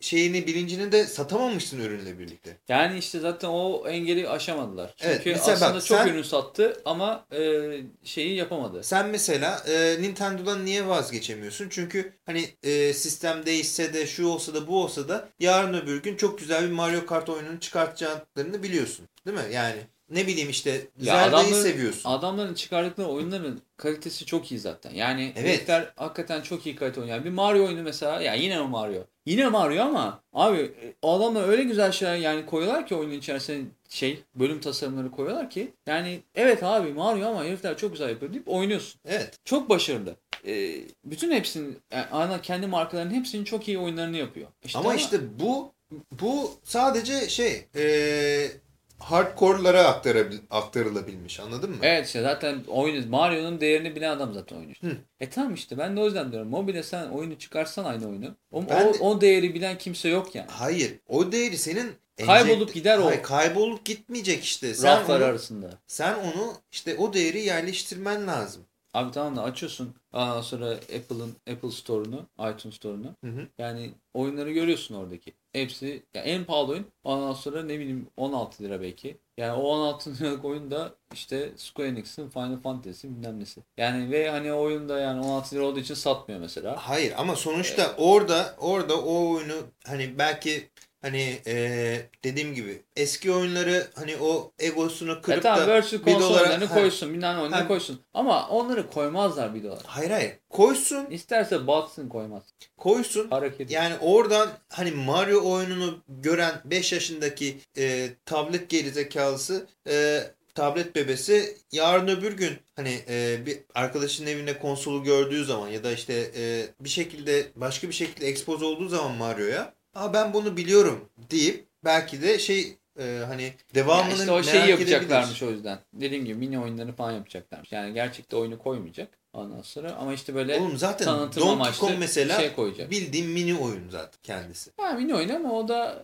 şeyini bilincini de satamamışsın ürünle birlikte. Yani işte zaten o engeli aşamadılar. Çünkü Evet, aslında bak, çok sen- ürün sattı ama e, şeyi yapamadı. Sen mesela e, Nintendo'dan niye vazgeçemiyorsun? Çünkü hani e, sistem değişse de şu olsa da bu olsa da yarın öbür gün çok güzel bir Mario Kart oyununu çıkartacaklarını biliyorsun. Değil mi? Yani ne bileyim işte Zelda'yı adamların- seviyorsun. Adamların çıkardıkları oyunların kalitesi çok iyi zaten. Yani Evet. herifler hakikaten çok iyi kalite oynuyor. Yani bir Mario oyunu mesela ya yine o Mario. Yine Mario ama abi e, adamlar öyle güzel şeyler yani koyuyorlar ki oyunun içerisine şey bölüm tasarımları koyuyorlar ki yani evet abi Mario ama herifler çok güzel yapıyor deyip oynuyorsun. Evet. Çok başarılı. Ee, bütün hepsinin yani ana kendi markalarının hepsinin çok iyi oyunlarını yapıyor. İşte ama, işte bu bu sadece şey e, hardcore'lara aktarılabilmiş anladın mı? Evet işte zaten oyunu Mario'nun değerini bilen adam zaten oynuyor. Hı. E tamam işte ben de o yüzden diyorum. Mobile sen oyunu çıkarsan aynı oyunu. O, Ben o, de- o değeri bilen kimse yok yani. Hayır. O değeri senin Kaybolup gider o. Hayır, kaybolup gitmeyecek işte. Sen Raflar onu, arasında. sen onu işte o değeri yerleştirmen lazım. Abi tamam da açıyorsun. Ondan sonra Apple'ın Apple Store'unu, iTunes Store'unu. Yani oyunları görüyorsun oradaki. Hepsi ya en pahalı oyun. Ondan sonra ne bileyim 16 lira belki. Yani o 16 liralık oyun da işte Square Enix'in Final Fantasy bilmem nesi. Yani ve hani o oyun da yani 16 lira olduğu için satmıyor mesela. Hayır ama sonuçta orada orada o oyunu hani belki hani eee, dediğim gibi eski oyunları hani o egosunu E kırıp tamam da virtual bir dolara- Ha, koysun. Tane oyunları Ha. koysun. Ama onları koymazlar bir dolar. Hayır hayır. Koysun. İsterse batsın koymaz. Koysun. Hareket. Yani oradan hani Mario oyununu gören 5 yaşındaki e, tablet gerizekalısı e, tablet bebesi yarın öbür gün hani e, bir arkadaşının evinde konsolu gördüğü zaman ya da işte e, bir şekilde başka bir şekilde expose olduğu zaman Mario'ya Aa ben bunu biliyorum deyip belki de şey e, hani devamını işte o şeyi edebilir. yapacaklarmış o yüzden. Dediğim gibi mini oyunları falan yapacaklarmış. Yani gerçekte oyunu koymayacak ondan sonra ama işte böyle Oğlum zaten tanıtım Donkey amaçlı Kong mesela şey koyacak. bildiğim mini oyun zaten kendisi. Ha mini oyun ama o da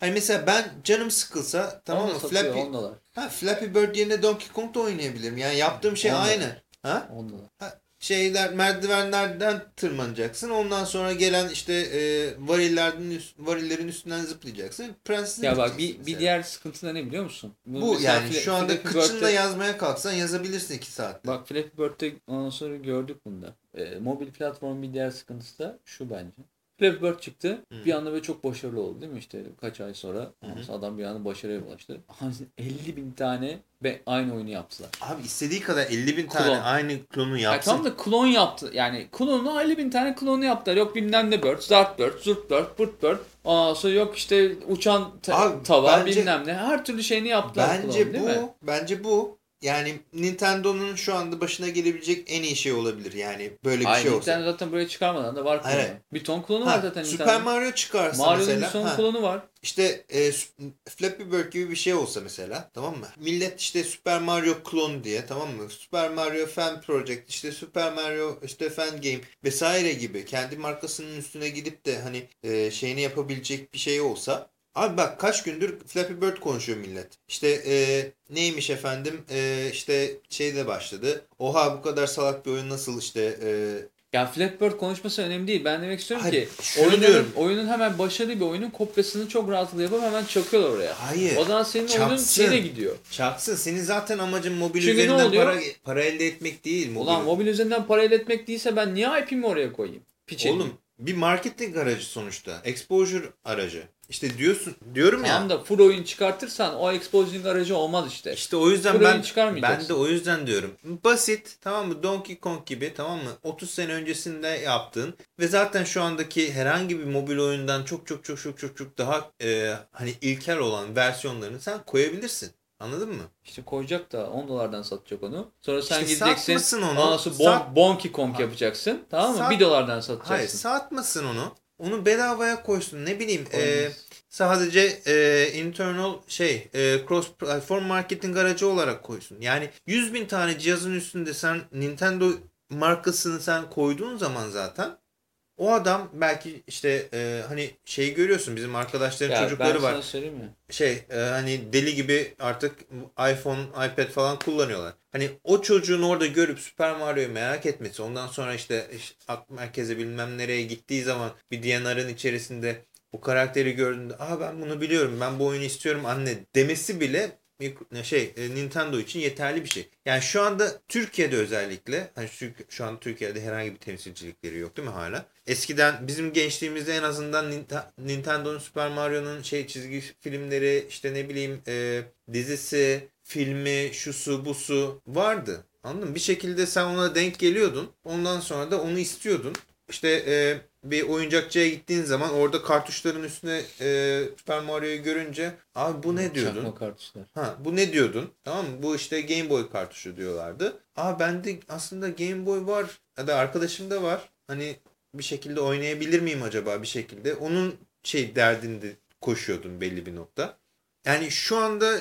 Hani mesela ben canım sıkılsa tamam mı Flappy 10. Ha Flappy Bird yerine Donkey Kong da oynayabilirim. Yani yaptığım şey Olmadı. aynı. Ha? 10 dolar. Şeyler merdivenlerden tırmanacaksın. Ondan sonra gelen işte e, varillerden üst- varillerin üstünden zıplayacaksın. Prensesini Ya bak bir, bir diğer sıkıntı da ne biliyor musun? bu mesela yani şu anda Flappy kıçınla Bird'de- yazmaya kalksan yazabilirsin 2 saatte. Bak Flappy Bird'de ondan sonra gördük bunu da. E, mobil platformun bir diğer sıkıntısı da şu bence. Bird çıktı. Hı. Bir anda böyle çok başarılı oldu değil mi işte kaç ay sonra. Ondan Adam bir anda başarıya ulaştı. 50 bin tane ve aynı oyunu yaptılar. Abi istediği kadar 50 bin tane Klon. aynı klonu Ya yapsın. tam da klon yaptı. Yani klonunu 50 bin tane klonu yaptılar. Yok bilmem ne bird, zart bird, zurt bird, pırt bird. Ondan sonra yok işte uçan ta- Abi, tava bence- bilmem ne. Her türlü şeyini yaptılar Bence klon, bu, bence bu yani Nintendo'nun şu anda başına gelebilecek en iyi şey olabilir. Yani böyle bir Hayır şey olsa. Nintendo zaten buraya çıkarmadan da var klonu. Hayır. Bir ton klonu Ha, var zaten Super Nintendo'nun. Mario çıkarsa Mario'nun bir mesela. ton ha, klonu var. işte e, Flappy Bird gibi bir şey olsa mesela tamam mı? Millet işte Super Mario klon diye tamam mı? Super Mario Fan Project işte Super Mario işte Fan Game vesaire gibi kendi markasının üstüne gidip de hani e, şeyini yapabilecek bir şey olsa Abi bak kaç gündür Flappy Bird konuşuyor millet. İşte e, neymiş efendim e, işte şey de başladı. Oha bu kadar salak bir oyun nasıl işte e, Ya Flappy Bird konuşması önemli değil. Ben demek istiyorum Hayır, ki oyunun, diyorum. oyunun hemen başarılı bir oyunun kopyasını çok rahatlıkla yapıp hemen çakıyorlar oraya. hayır O zaman senin oyunun Çapsın. şeyine gidiyor. çaksın. Senin zaten amacın mobil Çünkü üzerinden para, para elde etmek değil. Mobil. Ulan mobil üzerinden para elde etmek değilse ben niye IP'mi oraya koyayım? Piç Oğlum Oğlum. Bir marketing aracı sonuçta. Exposure aracı. İşte diyorsun diyorum ya. Tamam da full oyun çıkartırsan o exposing aracı olmaz işte. İşte o yüzden Burayı ben ben de o yüzden diyorum. Basit tamam mı? Donkey Kong gibi tamam mı? 30 sene öncesinde yaptığın ve zaten şu andaki herhangi bir mobil oyundan çok çok çok çok çok çok daha e, hani ilkel olan versiyonlarını sen koyabilirsin. Anladın mı? İşte koyacak da 10 dolardan satacak onu. Sonra sen İşte gideceksin. satmasın onu. Ondan sonra bon, Sat- Bonky Kong yapacaksın. Tamam mı? Sat- 1 dolardan satacaksın. Hayır satmasın onu. Onu bedavaya koysun. Ne bileyim. e, Olmaz. sadece e, internal şey e, cross platform marketing aracı olarak koysun. Yani 100 bin tane cihazın üstünde sen Nintendo markasını sen koyduğun zaman zaten o adam belki işte e, hani şey görüyorsun bizim arkadaşların Ya ben çocukları var. sana söyleyeyim mi? Şey e, hani deli gibi artık iPhone, iPad falan kullanıyorlar. Hani o çocuğun orada görüp Super Mario'yu merak etmesi ondan sonra işte, işte ak merkeze bilmem nereye gittiği zaman bir DNR'ın içerisinde o karakteri gördüğünde aa ben bunu biliyorum ben bu oyunu istiyorum anne demesi bile şey e, Nintendo için yeterli bir şey. Yani şu anda Türkiye'de özellikle hani şu, şu an Türkiye'de herhangi bir temsilcilikleri yok değil mi hala? Eskiden bizim gençliğimizde en azından Ninte- Nintendo'nun Super Mario'nun şey çizgi filmleri işte ne bileyim e, dizisi, filmi, şusu, busu vardı. Anladın mı? Bir şekilde sen ona denk geliyordun. Ondan sonra da onu istiyordun. İşte e, bir oyuncakçıya gittiğin zaman orada kartuşların üstüne e, Super Mario'yu görünce abi bu ne diyordun? Çakma kartuşlar. Ha bu ne diyordun? Tamam mı? Bu işte Game Boy kartuşu diyorlardı. Aa bende aslında Game Boy var. Ya da arkadaşımda var. Hani bir şekilde oynayabilir miyim acaba bir şekilde? Onun şey derdinde koşuyordun belli bir nokta. Yani şu anda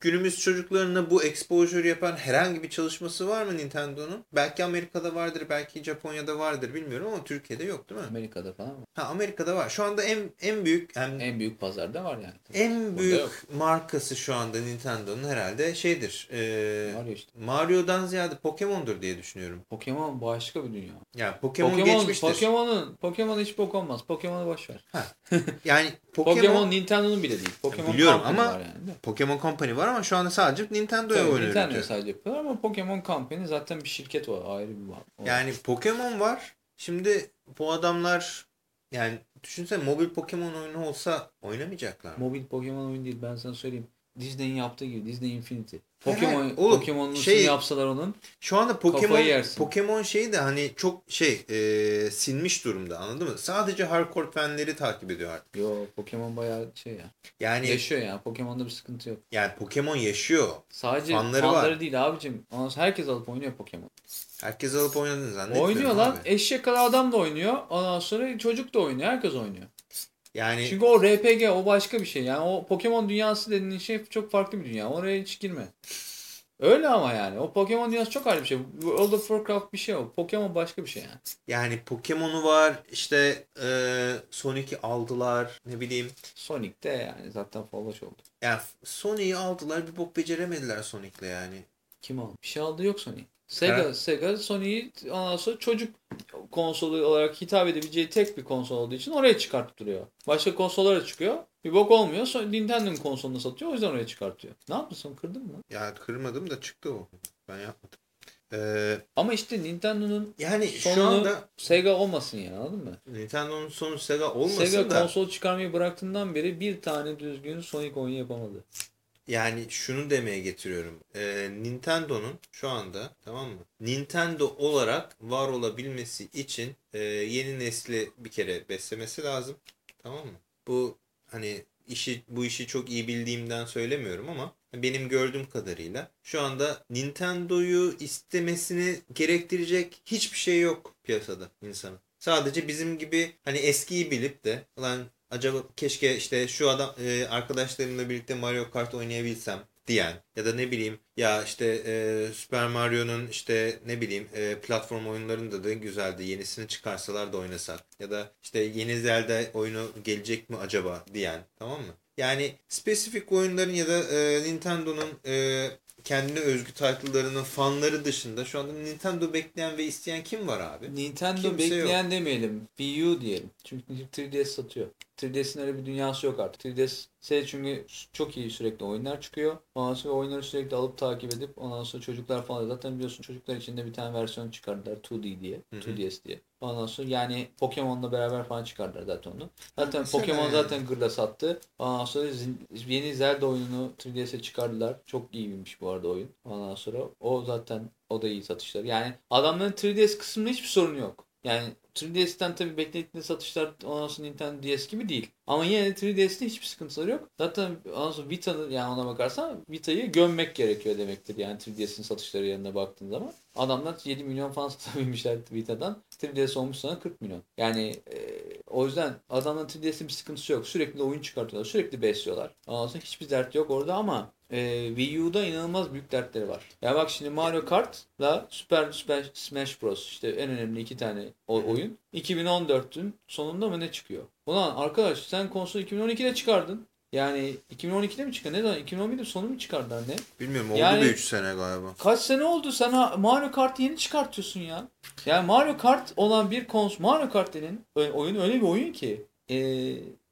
günümüz çocuklarına bu exposure yapan herhangi bir çalışması var mı Nintendo'nun? Belki Amerika'da vardır, belki Japonya'da vardır bilmiyorum ama Türkiye'de yok değil mi? Amerika'da falan var. Ha Amerika'da var. Şu anda en en büyük en En büyük pazarda var yani. en Burada büyük yok. markası şu anda Nintendo'nun herhalde şeydir. E, Mario işte. Mario'dan ziyade Pokemon'dur diye düşünüyorum. Pokemon başka bir dünya. Yani Pokemon, Pokemon, geçmiştir. Pokemon'un Pokemon hiç bok olmaz. Pokemon'u boş ver. Yani Pokemon, Pokemon, Nintendo'nun bile değil. Pokemon Biliyorum Company ama var yani. de. Pokemon Company var ama şu anda sadece Nintendo'ya oyun Nintendo üretiyor. sadece yapıyorlar ama Pokemon Company zaten bir şirket o ayrı bir var. Yani Pokemon var. Şimdi bu adamlar yani düşünsene mobil Pokemon oyunu olsa oynamayacaklar. mı? Mobil Pokemon oyun değil ben sana söyleyeyim. Disney'in yaptığı gibi Disney Infinity. Pokemon. Oğlum, Pokemon'un şey- yapsalar onun Şu anda Pokemon. Pokemon şeyi de hani çok şey e, sinmiş durumda anladın mı? Sadece hardcore fanleri takip ediyor artık. yo Pokemon bayağı şey ya. Yani Yaşıyor yani. Pokemon'da bir sıkıntı yok. yani Pokemon yaşıyor. Sadece Fanları fanları, var. değil abicim. Herkes alıp oynuyor Pokemon. Herkes alıp oynadığını zannetmiyorum Oynuyor lan. abi. Eşek kadar adam da oynuyor. Ondan sonra çocuk da oynuyor. Herkes oynuyor. Yani Çünkü o RPG o başka bir şey. Yani o Pokemon dünyası dediğin şey çok farklı bir dünya. Oraya hiç girme. Öyle ama yani. O Pokemon dünyası çok ayrı bir şey. World of Warcraft bir şey o. Pokemon başka bir şey yani. yani Pokemon'u var işte e, Sonic'i aldılar ne bileyim. Sonic de yani zaten folaş oldu. Yani Sonic'i aldılar bir bok beceremediler Sonic'le yani. Kim aldı? Bir şey aldı yok Sony. Sega, Evet. Sega Sony'yi ondan sonra çocuk konsolu olarak hitap edebileceği tek bir konsol olduğu için oraya çıkarttırıyor. Başka konsollara çıkıyor. Bir bok olmuyor. Sonra Nintendo'nun konsolunu satıyor. O yüzden oraya çıkartıyor. Ne yaptın sen? Kırdın mı? Ya kırmadım da çıktı o. Ben yapmadım. Ee, Ama işte Nintendo'nun yani sonunu şu anda Sega olmasın yani anladın mı? Nintendo'nun sonu Sega olmasın Sega da konsol çıkarmayı bıraktığından beri bir tane düzgün Sonic oyunu yapamadı. Yani şunu demeye getiriyorum. Ee, Nintendo'nun şu anda tamam mı? Nintendo olarak var olabilmesi için e, yeni nesli bir kere beslemesi lazım. Tamam mı? Bu hani işi bu işi çok iyi bildiğimden söylemiyorum ama benim gördüğüm kadarıyla şu anda Nintendo'yu istemesini gerektirecek hiçbir şey yok piyasada insanın. Sadece bizim gibi hani eskiyi bilip de ulan acaba keşke işte şu adam e, arkadaşlarımla birlikte Mario Kart oynayabilsem diyen ya da ne bileyim ya işte e, Super Mario'nun işte ne bileyim e, platform oyunlarında da güzeldi. Yenisini çıkarsalar da oynasak ya da işte yeni Zelda oyunu gelecek mi acaba diyen tamam mı? Yani spesifik oyunların ya da e, Nintendo'nun e, kendine özgü title'larının fanları dışında şu anda Nintendo bekleyen ve isteyen kim var abi? Nintendo Kimse bekleyen demeyelim. Wii U diyelim. Çünkü 3DS satıyor. 3DS'in öyle bir dünyası yok artık. 3DS şey çünkü çok iyi sürekli oyunlar çıkıyor. Ondan sonra oyunları sürekli alıp takip edip ondan sonra çocuklar falan zaten biliyorsun çocuklar için de bir tane versiyon çıkardılar 2D diye. Hı hı. 2DS diye. Ondan sonra yani Pokemon'la beraber falan çıkardılar zaten onu. Zaten Mesela Pokemon yani. zaten gırla sattı. Ondan sonra yeni Zelda oyununu 3DS'e çıkardılar. Çok iyiymiş bu arada oyun. Ondan sonra o zaten o da iyi satışlar. Yani adamların 3DS kısmında hiçbir sorun yok. Yani 3DS'ten tabii bekledikleri satışlar ondan sonra Nintendo DS gibi değil. Ama yine de 3DS'te hiçbir sıkıntıları yok. Zaten ondan sonra Vita'nın yani ona bakarsan Vita'yı gömmek gerekiyor demektir. Yani 3DS'in satışları yanına baktığın zaman. Adamlar 7 milyon falan satabilmişler Vita'dan. 3DS olmuş sana 40 milyon. Yani e, o yüzden adamların 3DS'in bir sıkıntısı yok. Sürekli oyun çıkartıyorlar. Sürekli besliyorlar. Ondan sonra hiçbir dert yok orada ama e, Wii U'da inanılmaz büyük dertleri var. Ya bak şimdi Mario Kart'la Super Smash, Smash Bros. işte en önemli iki tane o, oyun. 2014'ün sonunda mı ne çıkıyor? Ulan arkadaş sen konsol 2012'de çıkardın. Yani 2012'de mi çıkar? Ne zaman? 2011'de sonu mu çıkardılar ne? Bilmiyorum oldu Yani- bir 3 sene galiba. Kaç sene oldu sen Mario Kart'ı yeni çıkartıyorsun ya. Yani Mario Kart olan bir konsol Mario Kart denen oyun öyle bir oyun ki e,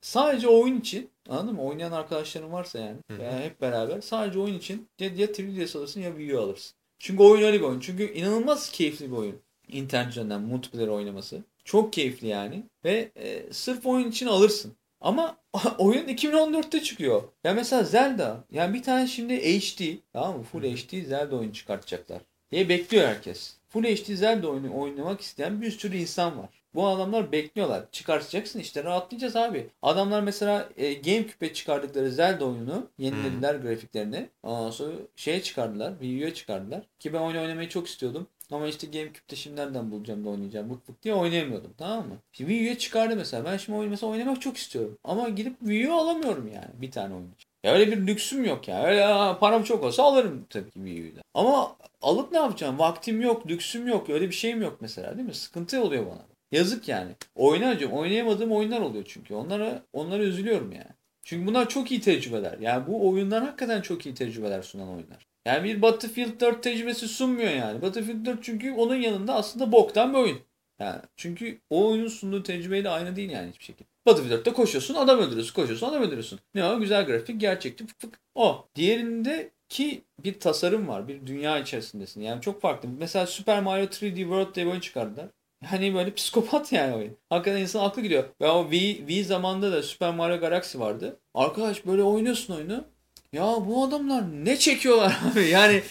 sadece oyun için anladın mı? Oynayan arkadaşların varsa yani Hı hı. veya hep beraber sadece oyun için ya, ya 3DS alırsın ya Wii U alırsın. Çünkü oyun öyle bir oyun. Çünkü inanılmaz keyifli bir oyun. İnternet üzerinden multiplayer oynaması. Çok keyifli yani. Ve e, sırf oyun için alırsın. Ama oyun 2014'te çıkıyor. Ya mesela Zelda. Yani bir tane şimdi HD tamam mı? Full HD Zelda oyunu çıkartacaklar. Diye bekliyor herkes. Full HD Zelda oyunu oynamak isteyen bir sürü insan var. Bu adamlar bekliyorlar. Çıkartacaksın işte rahatlayacağız abi. Adamlar mesela e, GameCube'e çıkardıkları Zelda oyununu yenilediler grafiklerini. Ondan sonra şeye çıkardılar. Wii U'ya çıkardılar. Ki ben oyunu oynamayı çok istiyordum. Ama işte GameCube'de şimdi nereden bulacağım da oynayacağım. Bık bık diye oynayamıyordum tamam mı? Şimdi Wii U'ya çıkardı mesela. Ben şimdi oyun mesela oynamak çok istiyorum. Ama gidip Wii U alamıyorum yani bir tane oyun için. Ya öyle bir lüksüm yok ya. Öyle "Aa, param çok olsa alırım tabii ki Wii U'yu da. Ama alıp ne yapacağım? Vaktim yok, lüksüm yok. Öyle bir şeyim yok mesela değil mi? Sıkıntı oluyor bana. Yazık yani. Oynayacağım. Oynayamadığım oyunlar oluyor çünkü. Onlara onlara üzülüyorum yani. Çünkü bunlar çok iyi tecrübeler. Yani bu oyunlar hakikaten çok iyi tecrübeler sunan oyunlar. Yani bir Battlefield 4 tecrübesi sunmuyor yani. Battlefield 4 çünkü onun yanında aslında boktan bir oyun. Yani çünkü o oyunun sunduğu tecrübeyle aynı değil yani hiçbir şekilde. Battlefield 4'te koşuyorsun adam öldürüyorsun. Koşuyorsun adam öldürüyorsun. Ne o? Güzel grafik, gerçekçi fık fık. O. Diğerinde ki bir tasarım var. Bir dünya içerisindesin. Yani çok farklı. Mesela Super Mario 3D World diye bir oyun çıkardılar. Hani böyle psikopat yani oyun. Hakikaten insan aklı gidiyor. Ve o Wii, Wii zamanında da Super Mario Galaxy vardı. Arkadaş böyle oynuyorsun oyunu. Ya bu adamlar ne çekiyorlar abi? Yani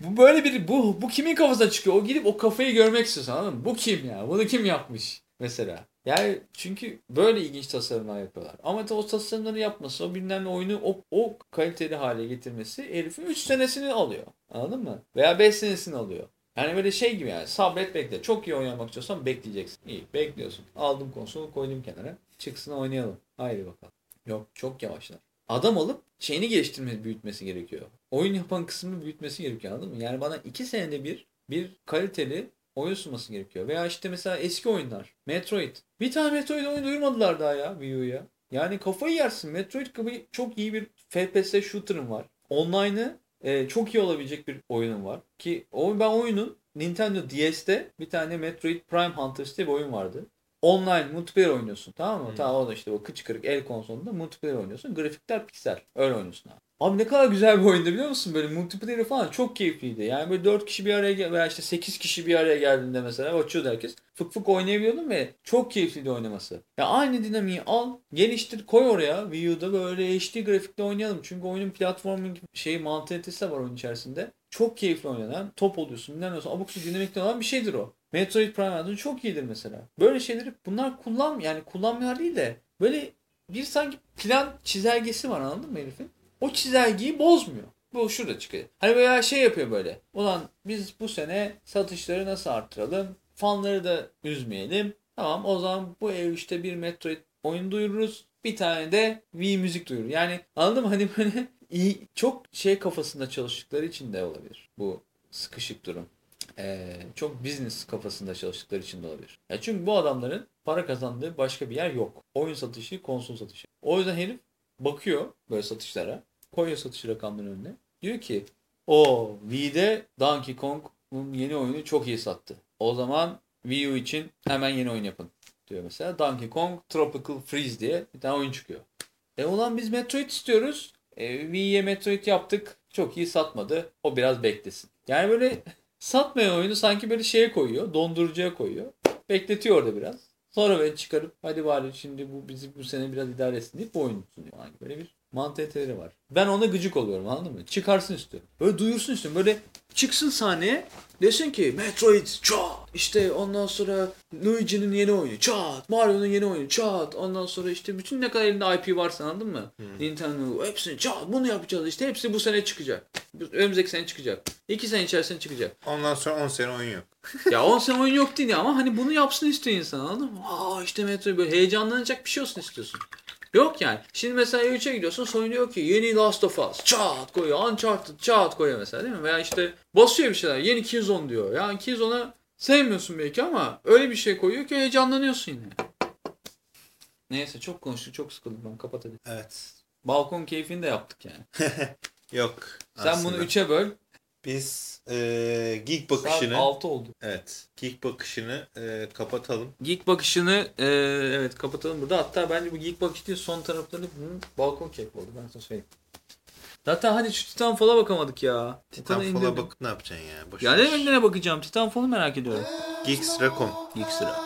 bu böyle bir bu bu kimin kafasına çıkıyor? O gidip o kafayı görmek istiyorsun anladın? Bu kim ya? Bunu kim yapmış mesela? Yani çünkü böyle ilginç tasarımlar yapıyorlar. Ama o tasarımları yapması, o bilmem oyunu o, o kaliteli hale getirmesi herifin 3 senesini alıyor. Anladın mı? Veya 5 senesini alıyor. Yani böyle şey gibi yani sabret bekle. Çok iyi oynamak istiyorsan bekleyeceksin. İyi bekliyorsun. Aldım konsolu koydum kenara. Çıksın oynayalım. Haydi bakalım. Yok çok yavaşlar. Adam alıp şeyini geliştirmesi, büyütmesi gerekiyor. Oyun yapan kısmını büyütmesi gerekiyor anladın mı? Yani bana iki senede bir bir kaliteli oyun sunması gerekiyor. Veya işte mesela eski oyunlar. Metroid. Bir tane Metroid oyun duyurmadılar daha ya Wii. Yani kafayı yersin. Metroid gibi çok iyi bir FPS shooter'ım var. Online'ı e, çok iyi olabilecek bir oyunum var. Ki ben oyunun Nintendo DS'te bir tane Metroid Prime Hunters diye bir oyun vardı. Online multiplayer oynuyorsun tamam mı? Hmm. Tamam o da işte o kıç kırık el konsolunda multiplayer oynuyorsun. Grafikler piksel. Öyle oynuyorsun abi. Abi ne kadar güzel bir oyundu biliyor musun? Böyle multiplayer falan çok keyifliydi. Yani böyle 4 kişi bir araya gel veya işte 8 kişi bir araya geldiğinde mesela açıyordu herkes. Fık fık oynayabiliyordun ve çok keyifliydi oynaması. Ya aynı dinamiği al, geliştir, koy oraya. Wii U'da böyle HD grafikle oynayalım. Çünkü oyunun platforming şeyi mantalitesi de var oyun içerisinde. Çok keyifli oynanan, top oluyorsun, bilmem ne olsun, abuk dinamikli olan bir şeydir o. Metroid Prime adı çok iyidir mesela. Böyle şeyleri bunlar kullan yani kullanmıyor değil de böyle bir sanki plan çizelgesi var anladın mı herifin? O çizelgeyi bozmuyor. Bu şurada çıkıyor. Hani veya şey yapıyor böyle. Ulan biz bu sene satışları nasıl arttıralım? Fanları da üzmeyelim. Tamam o zaman bu ev işte bir Metroid oyun duyururuz. Bir tane de Wii müzik duyurur. Yani anladın mı? Hani böyle iyi, çok şey kafasında çalıştıkları için de olabilir. Bu sıkışık durum. Ee, çok business kafasında çalıştıkları için de olabilir. Ya çünkü bu adamların para kazandığı başka bir yer yok. Oyun satışı, konsol satışı. O yüzden herif bakıyor böyle satışlara. Koyuyor satış rakamlarının önüne. Diyor ki o Wii'de Donkey Kong'un yeni oyunu çok iyi sattı. O zaman Wii U için hemen yeni oyun yapın diyor mesela. Donkey Kong Tropical Freeze diye bir tane oyun çıkıyor. E ulan biz Metroid istiyoruz. E, Wii'ye Metroid yaptık. Çok iyi satmadı. O biraz beklesin. Yani böyle satmayan oyunu sanki böyle şeye koyuyor. Dondurucuya koyuyor. Bekletiyor orada biraz. Sonra böyle çıkarıp hadi bari şimdi bu bizi bu sene biraz idare etsin deyip bu oyunu sunuyor. Yani böyle bir mantıkları var. Ben ona gıcık oluyorum anladın mı? Çıkarsın istiyorum. Böyle duyursun istiyorum. Böyle çıksın sahneye desin ki Metroid çat işte ondan sonra Luigi'nin yeni oyunu çat Mario'nun yeni oyunu çat ondan sonra işte bütün ne kadar elinde IP varsa anladın mı? Nintendo hepsini çat bunu yapacağız işte hepsi bu sene çıkacak. Önümüzdeki sene çıkacak. İki sene içerisinde çıkacak. Ondan sonra 10 sene oyun yok. Ya 10 sene oyun yok değil ama hani bunu yapsın istiyor insan anladın mı? Aa işte Metroid böyle heyecanlanacak bir şey olsun istiyorsun. Yok yani. Şimdi mesela E3'e gidiyorsun Sony diyor ki yeni Last of Us çat koyuyor. Uncharted çat koyuyor mesela değil mi? Veya işte basıyor bir şeyler. Yeni Killzone diyor. Ya Killzone'u sevmiyorsun belki ama öyle bir şey koyuyor ki heyecanlanıyorsun yine. Neyse çok konuştuk çok sıkıldım ben kapat hadi. Evet. Balkon keyfini de yaptık yani. Yok. Sen aslında. bunu 3'e böl. Biz e, geek Saat bakışını 6 oldu. evet geek bakışını e, kapatalım. Geek bakışını e, evet kapatalım burada. Hatta bence bu geek bakış son taraflarını bunun balkon keyfi oldu. Ben sana söyleyeyim. Zaten hadi şu Titanfall'a bakamadık ya. Titanfall'a bak ne yapacaksın ya? Boş Ya ne bakacağım? Titanfall'u merak ediyorum. Geekstra.com Geek sıra.